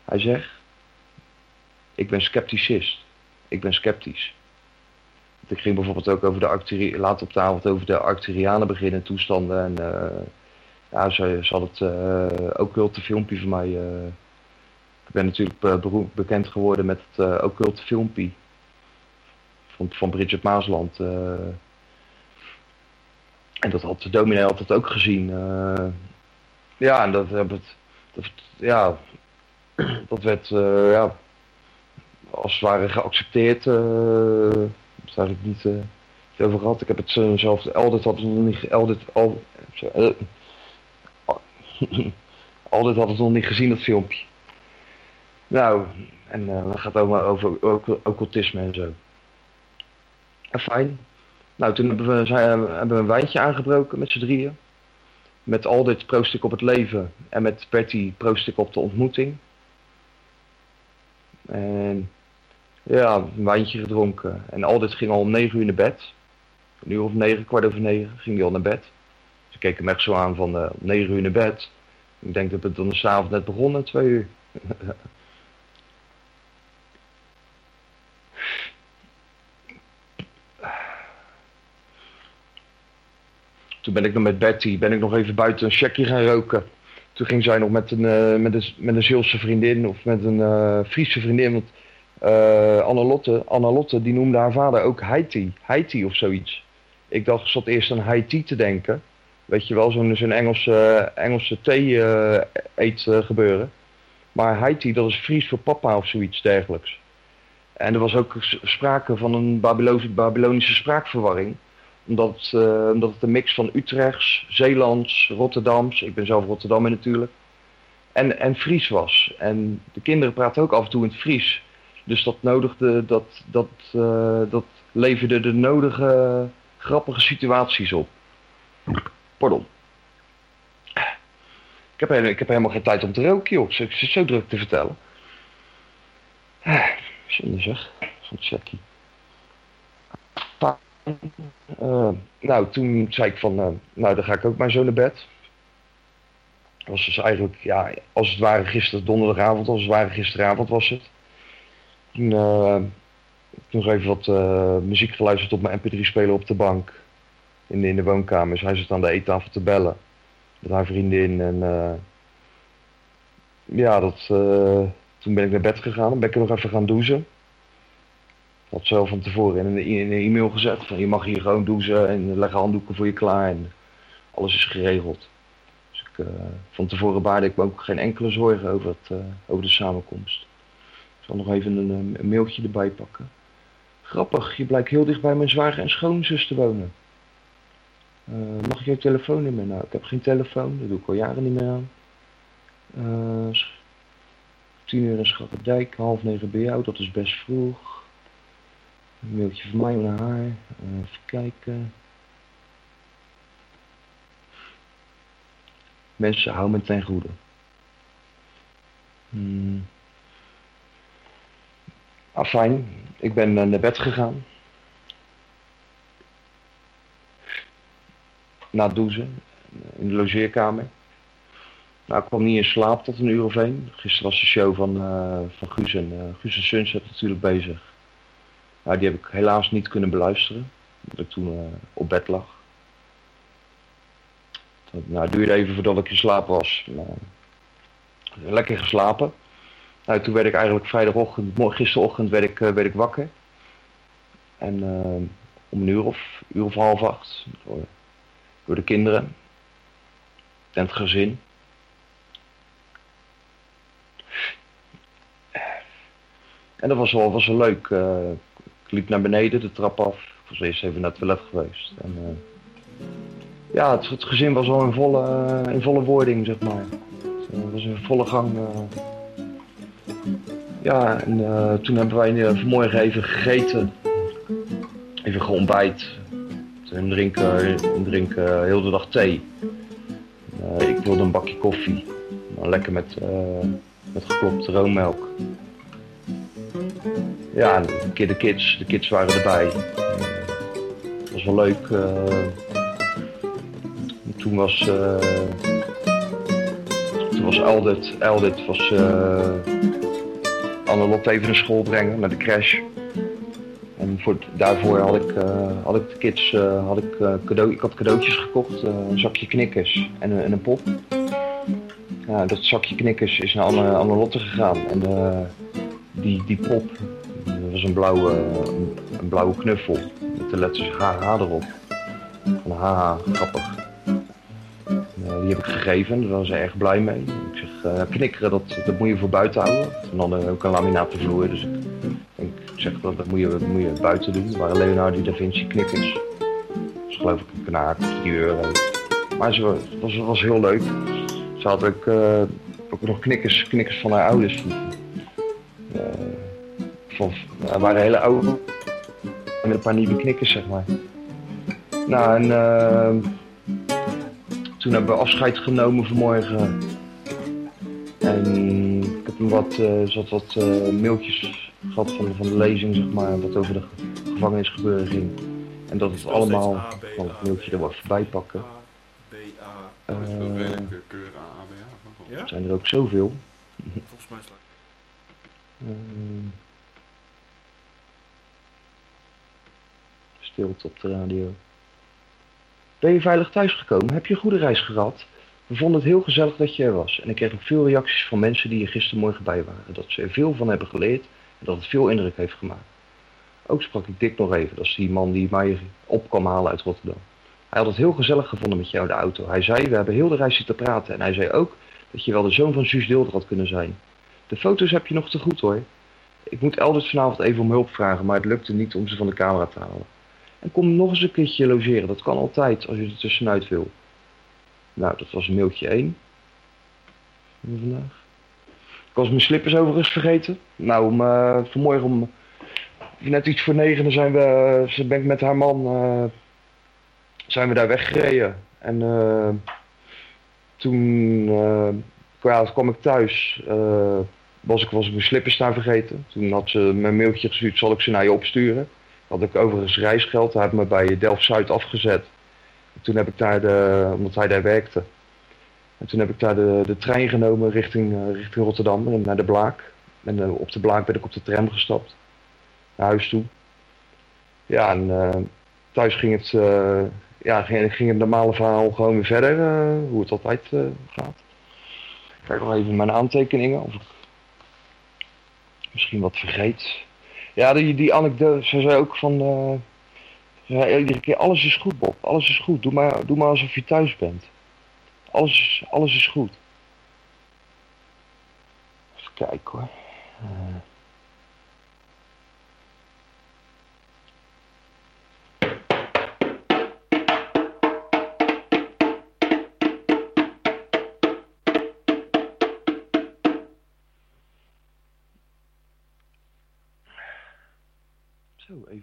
hij zegt, ik ben scepticist. Ik ben sceptisch. Ik ging bijvoorbeeld ook over de later op de avond over de Arcturianen beginnen, toestanden. En ja, ze, ze had het ook occulte filmpje van mij. ik ben natuurlijk beroemd, bekend geworden met het occulte filmpje van, van Bridget Maasland. Uh, en dat had de dominee altijd ook gezien. Uh, ja, en dat, dat, dat, ja, dat werd uh, ja, als het ware geaccepteerd. dat ik niet over gehad. Ik heb het zelf, Eldert had het nog niet, Eldert, al, Aldert had het nog niet gezien, dat filmpje. Nou, en uh, dat gaat ook maar over occultisme en zo. Fijn. Nou, toen hebben we, zijn, hebben we een wijntje aangebroken met z'n drieën. Met Aldit proost ik op het leven en met Betty proost ik op de ontmoeting. En ja, een wijntje gedronken. En Aldit ging al om negen uur naar bed. Een uur of negen, kwart over negen, ging hij al naar bed. Ze keken me echt zo aan van uh, negen uur naar bed. Ik denk dat het dan de s'avonds net begonnen, twee uur. Toen ben ik nog met Betty, ben ik nog even buiten een checkje gaan roken. Toen ging zij nog met een, uh, met een, met een Zeelse vriendin of met een uh, Friese vriendin. Want uh, Annelotte, Annelotte, die noemde haar vader ook Haiti. Haiti of zoiets. Ik dacht, zat eerst aan Haiti te denken. Weet je wel, zo'n zo'n Engelse, Engelse thee eet gebeuren. Maar Haiti, dat is Fries voor papa of zoiets dergelijks. En er was ook sprake van een Babylonische spraakverwarring omdat, uh, omdat het een mix van Utrechts, Zeelands, Rotterdams, ik ben zelf Rotterdammer natuurlijk, en, en Fries was. En de kinderen praten ook af en toe in het Fries. Dus dat nodigde, dat, dat, uh, dat leverde de nodige grappige situaties op. Pardon. Ik heb, helemaal, ik heb helemaal geen tijd om te roken, joh. Ik zit zo druk te vertellen. Zonde zeg, van Jackie. Uh, nou, toen zei ik van, uh, nou dan ga ik ook maar zo naar bed. Was dus eigenlijk, ja, als het ware gisteren donderdagavond, als het ware gisteravond was het. Toen, uh, nog even wat muziek geluisterd op mijn mp3-speler op de bank. In de, in de woonkamer. Dus hij zit aan de eettafel te bellen. Met haar vriendin en... ja, dat, toen ben ik naar bed gegaan. Dan ben ik nog even gaan douchen had zelf van tevoren in een, e-mail gezet. Van je mag hier gewoon douchen en leggen handdoeken voor je klaar en alles is geregeld. Dus ik, uh, van tevoren baarde ik me ook geen enkele zorgen over, het, uh, over de samenkomst. Ik zal nog even een, een, mailtje erbij pakken. Grappig, je blijkt heel dicht bij mijn zwager en schoonzus te wonen. Mag ik je telefoonnummer? Nou, ik heb geen telefoon, dat doe ik al jaren niet meer aan. Uh, 10 uur in Schatterdijk, half negen bij jou, dat is best vroeg. Een mailtje van mij naar haar. Uh, even kijken. Mensen, hou me ten goede. Hmm. Afijn, ik ben uh, naar bed gegaan. Na douchen, in de logeerkamer. Nou, ik kwam niet in slaap tot een uur of één. Gisteren was de show van, eh, van Guus en uh, Guus en natuurlijk bezig. Die heb ik helaas niet kunnen beluisteren. Omdat ik toen eh, op bed lag. Dat, nou, het duurde even voordat ik in slaap was. Maar, lekker geslapen. Nou, toen werd ik eigenlijk vrijdagochtend, gisterochtend werd ik, werd ik wakker. En om een uur of, uur of half acht. Door, de kinderen. En het gezin. En dat was wel, was wel leuk. Ik liep naar beneden, de trap af. Ik was eerst even naar het toilet geweest. En, uh, ja, het, gezin was al in volle, uh, in volle wording, zeg maar. Het was in volle gang. Ja, en toen hebben wij vanmorgen even gegeten. Even geontbijt. En drinken, drinken heel de dag thee. ik wilde een bakje koffie. Lekker met, met geklopte roommelk. Ja, een keer de kids. De kids waren erbij. Het was wel leuk. Uh, toen was... Uh, toen was Eldit. Eldit was... Uh, Annelot even naar school brengen, naar de crash. En voor, daarvoor had ik, uh, had ik de kids, uh, had ik, uh, cadeau, ik had cadeautjes gekocht, een zakje knikkers en, en een pop. Ja, dat zakje knikkers is naar Anne, Anne Lotte gegaan en die, die pop, een blauwe, een blauwe knuffel met de letters HH erop. Van haha, grappig. Uh, die heb ik gegeven, daar was ze erg blij mee. Ik zeg, uh, knikkeren, dat, dat moet je voor buiten houden. En dan uh, ook een laminaten vloer, dus ik, zeg, dat, dat, moet je, dat moet je buiten doen. Dat waren Leonardo da Vinci knikkers. Dus geloof ik een knaak, 10 euro. Maar ze was, was heel leuk. Ze had ook, ook nog knikkers, knikkers van haar ouders van, uh, waren hele oude. Met een paar nieuwe knikkers, zeg maar. Nou, en uh, toen hebben we afscheid genomen vanmorgen. En ik heb hem wat, uh, zat wat uh, mailtjes gehad van, van de lezing, zeg maar, wat over de gevangenisgebeuren ging. En dat het allemaal, kan het mailtje er wat voorbij pakken. Uh, ja? zijn er ook zoveel. Volgens mij op de radio. Ben je veilig thuisgekomen? Heb je een goede reis gehad? We vonden het heel gezellig dat je er was. En ik kreeg ook veel reacties van mensen die er gistermorgen bij waren. Dat ze er veel van hebben geleerd en dat het veel indruk heeft gemaakt. Ook sprak ik Dick nog even, dat is die man die mij op kwam halen uit Rotterdam. Hij had het heel gezellig gevonden met jou de auto. Hij zei, we hebben heel de reis zitten praten. En hij zei ook dat je wel de zoon van Suus Deelder had kunnen zijn. De foto's heb je nog te goed hoor. Ik moet Elders vanavond even om hulp vragen, maar het lukte niet om ze van de camera te halen. En kom nog eens een keertje logeren. Dat kan altijd als je er tussenuit wil. Nou, dat was mailtje 1. Van vandaag. Ik was mijn slippers overigens vergeten. Nou, uh, vanmorgen om net iets voor negen zijn we, uh, ben ik met haar man, zijn we daar weggereden. En uh, toen kwam ik thuis, was, ik, was ik mijn slippers daar vergeten. Toen had ze mijn mailtje gestuurd, zal ik ze naar je opsturen had ik overigens reisgeld. Hij had me bij Delft-Zuid afgezet. En toen heb ik daar, de, omdat hij daar werkte. En toen heb ik daar de, de trein genomen richting, uh, richting Rotterdam, en naar de Blaak. En uh, op de Blaak ben ik op de tram gestapt. Naar huis toe. Ja, en uh, thuis ging het, ja, ging, ging het normale verhaal gewoon weer verder, hoe het altijd gaat. Kijk nog even mijn aantekeningen, of ik misschien wat vergeet. Ja, die, die anekdote, ze zei ook van... Uh, zei iedere keer, alles is goed Bob, alles is goed. Doe maar, doe maar alsof je thuis bent. Alles, alles is goed. Even kijken hoor. Uh.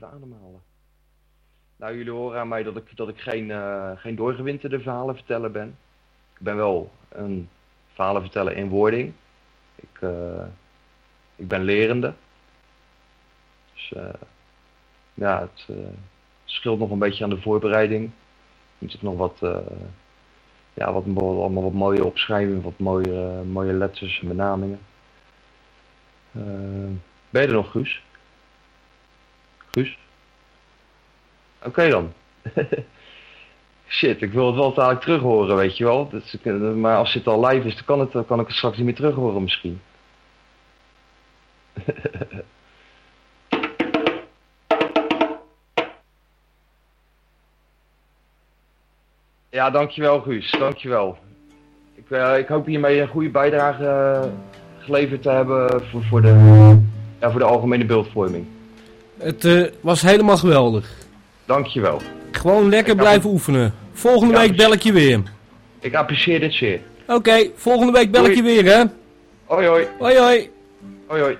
Ademhalen. Nou, jullie horen aan mij dat ik, dat ik geen, uh, geen doorgewinterde verhalen vertellen ben. Ik ben wel een verhalen vertellen in wording. Ik, uh, ik ben lerende. Dus uh, ja, het scheelt nog een beetje aan de voorbereiding. Moet ik nog wat, ja, wat, allemaal wat mooie opschrijvingen, wat mooie, mooie letters en benamingen. Eh, ben je er nog, Guus? Guus? Oké dan. Shit, ik wil het wel dadelijk terug horen, weet je wel. Is- maar als het al live is, dan kan, het, kan ik het straks niet meer terug horen misschien. Ja, dankjewel Guus, dankjewel. Ik, eh, ik hoop hiermee een goede bijdrage eh, geleverd te hebben voor, voor, de, ja, voor de algemene beeldvorming. Het eh, was helemaal geweldig. Dankjewel. Gewoon lekker Ik blijven oefenen. Volgende week bel ik je weer. Ik apprecieer dit zeer. Oké, volgende week bel ik je weer, hè. Hoi hoi, Hoi, hoi. hoi hoi.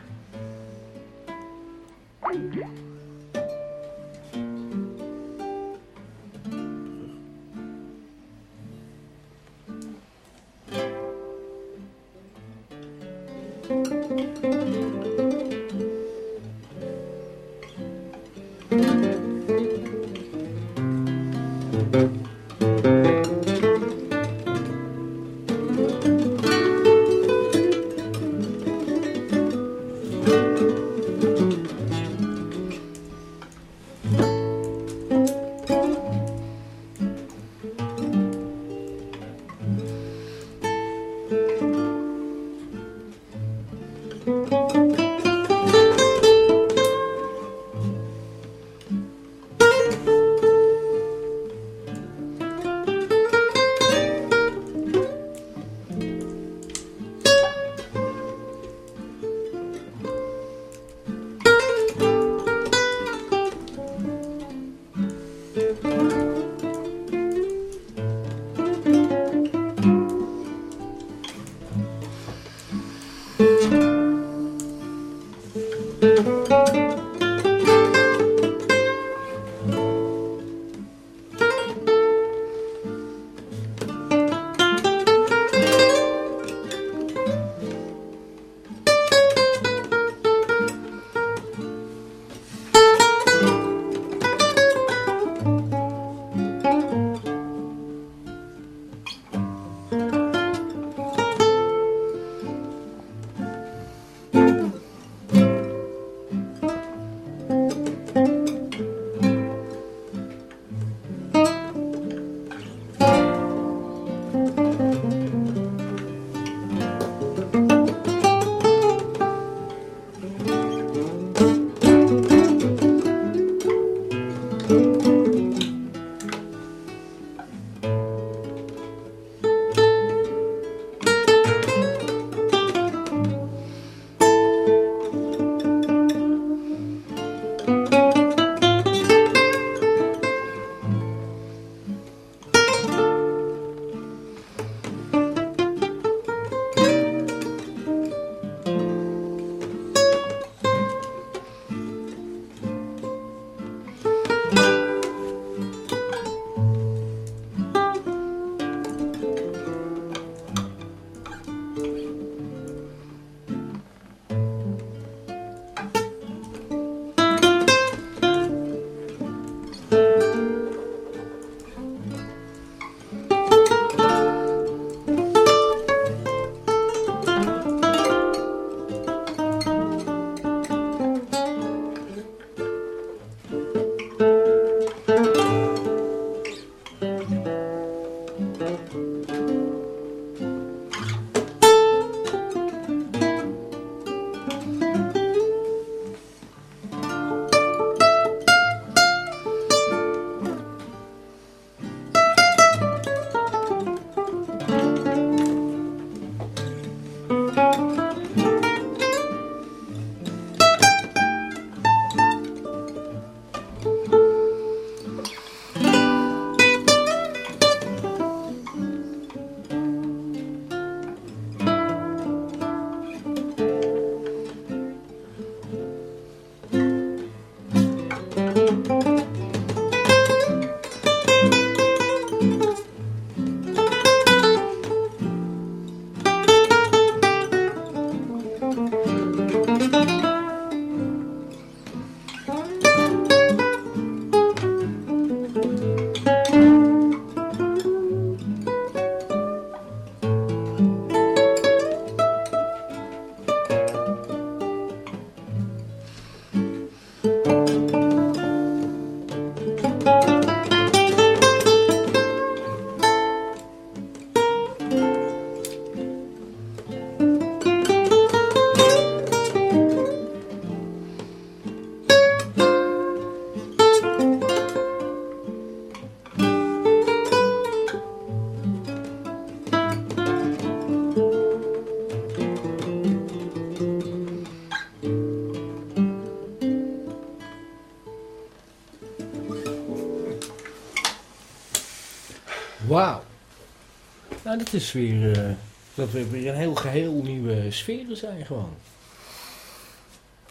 Nou, dat is weer... eh, dat we weer een heel geheel nieuwe sferen zijn gewoon.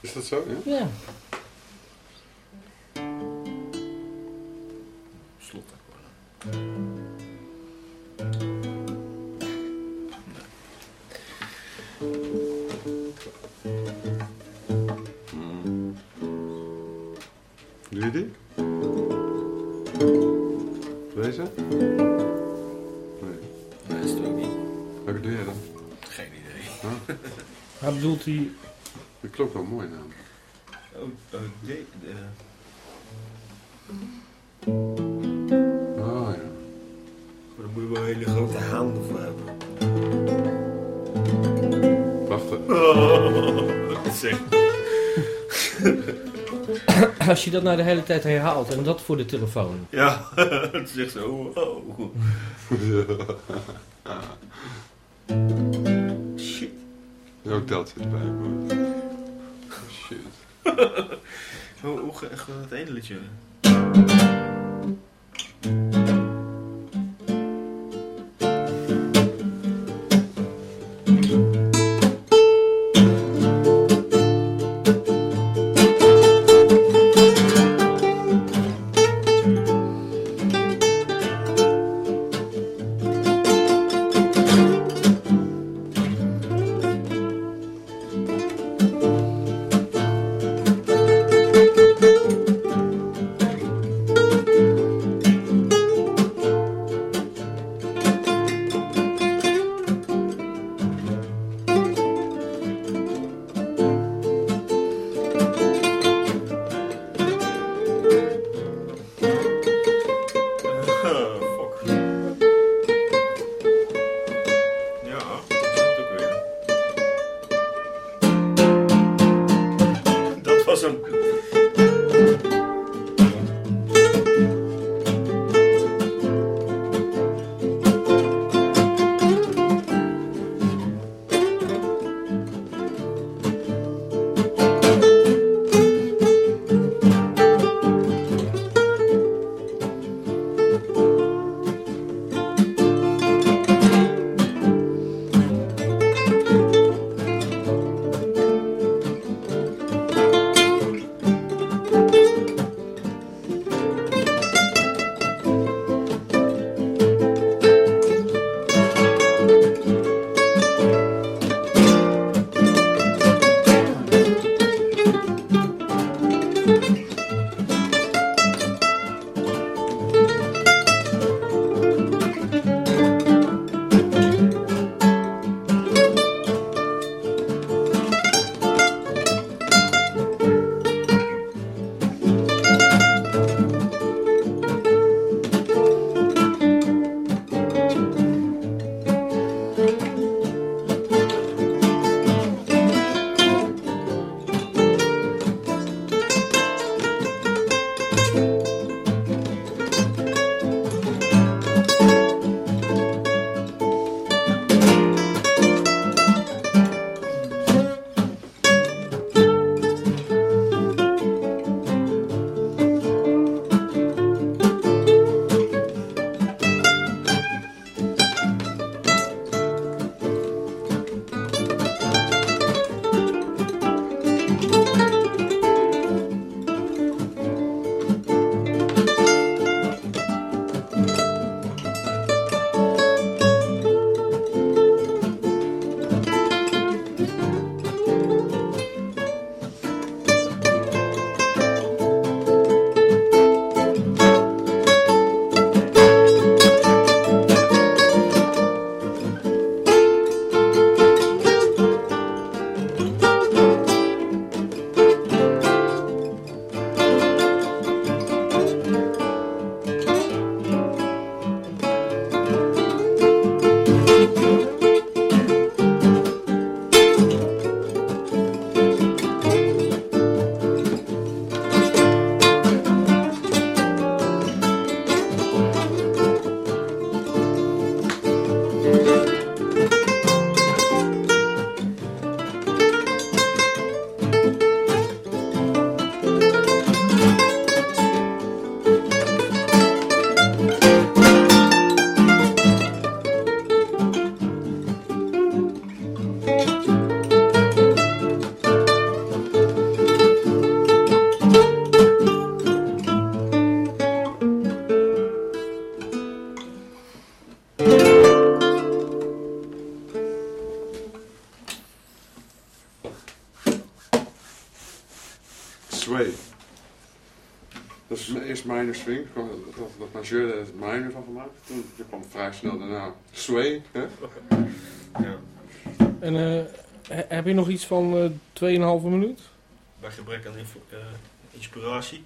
Is dat zo? Ja? Ja. Als je dat nou de hele tijd herhaalt en dat voor de telefoon. Ja, het is echt zo. Wow. Shit. Ook dat zit bij me. Shit. Hoe, hoe gaat het ene liedje? Minor swing, gewoon dat, dat Majeur er het minor van gemaakt. Toen kwam vrij snel daarna Sway. Hè? Ja. En eh, he- heb je nog iets van eh 2,5 minuut? Bij gebrek aan eh, inspiratie.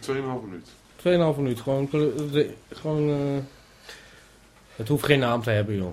2,5 minuut. 2,5 minuut. Gewoon, de- gewoon eh, het hoeft geen naam te hebben, joh.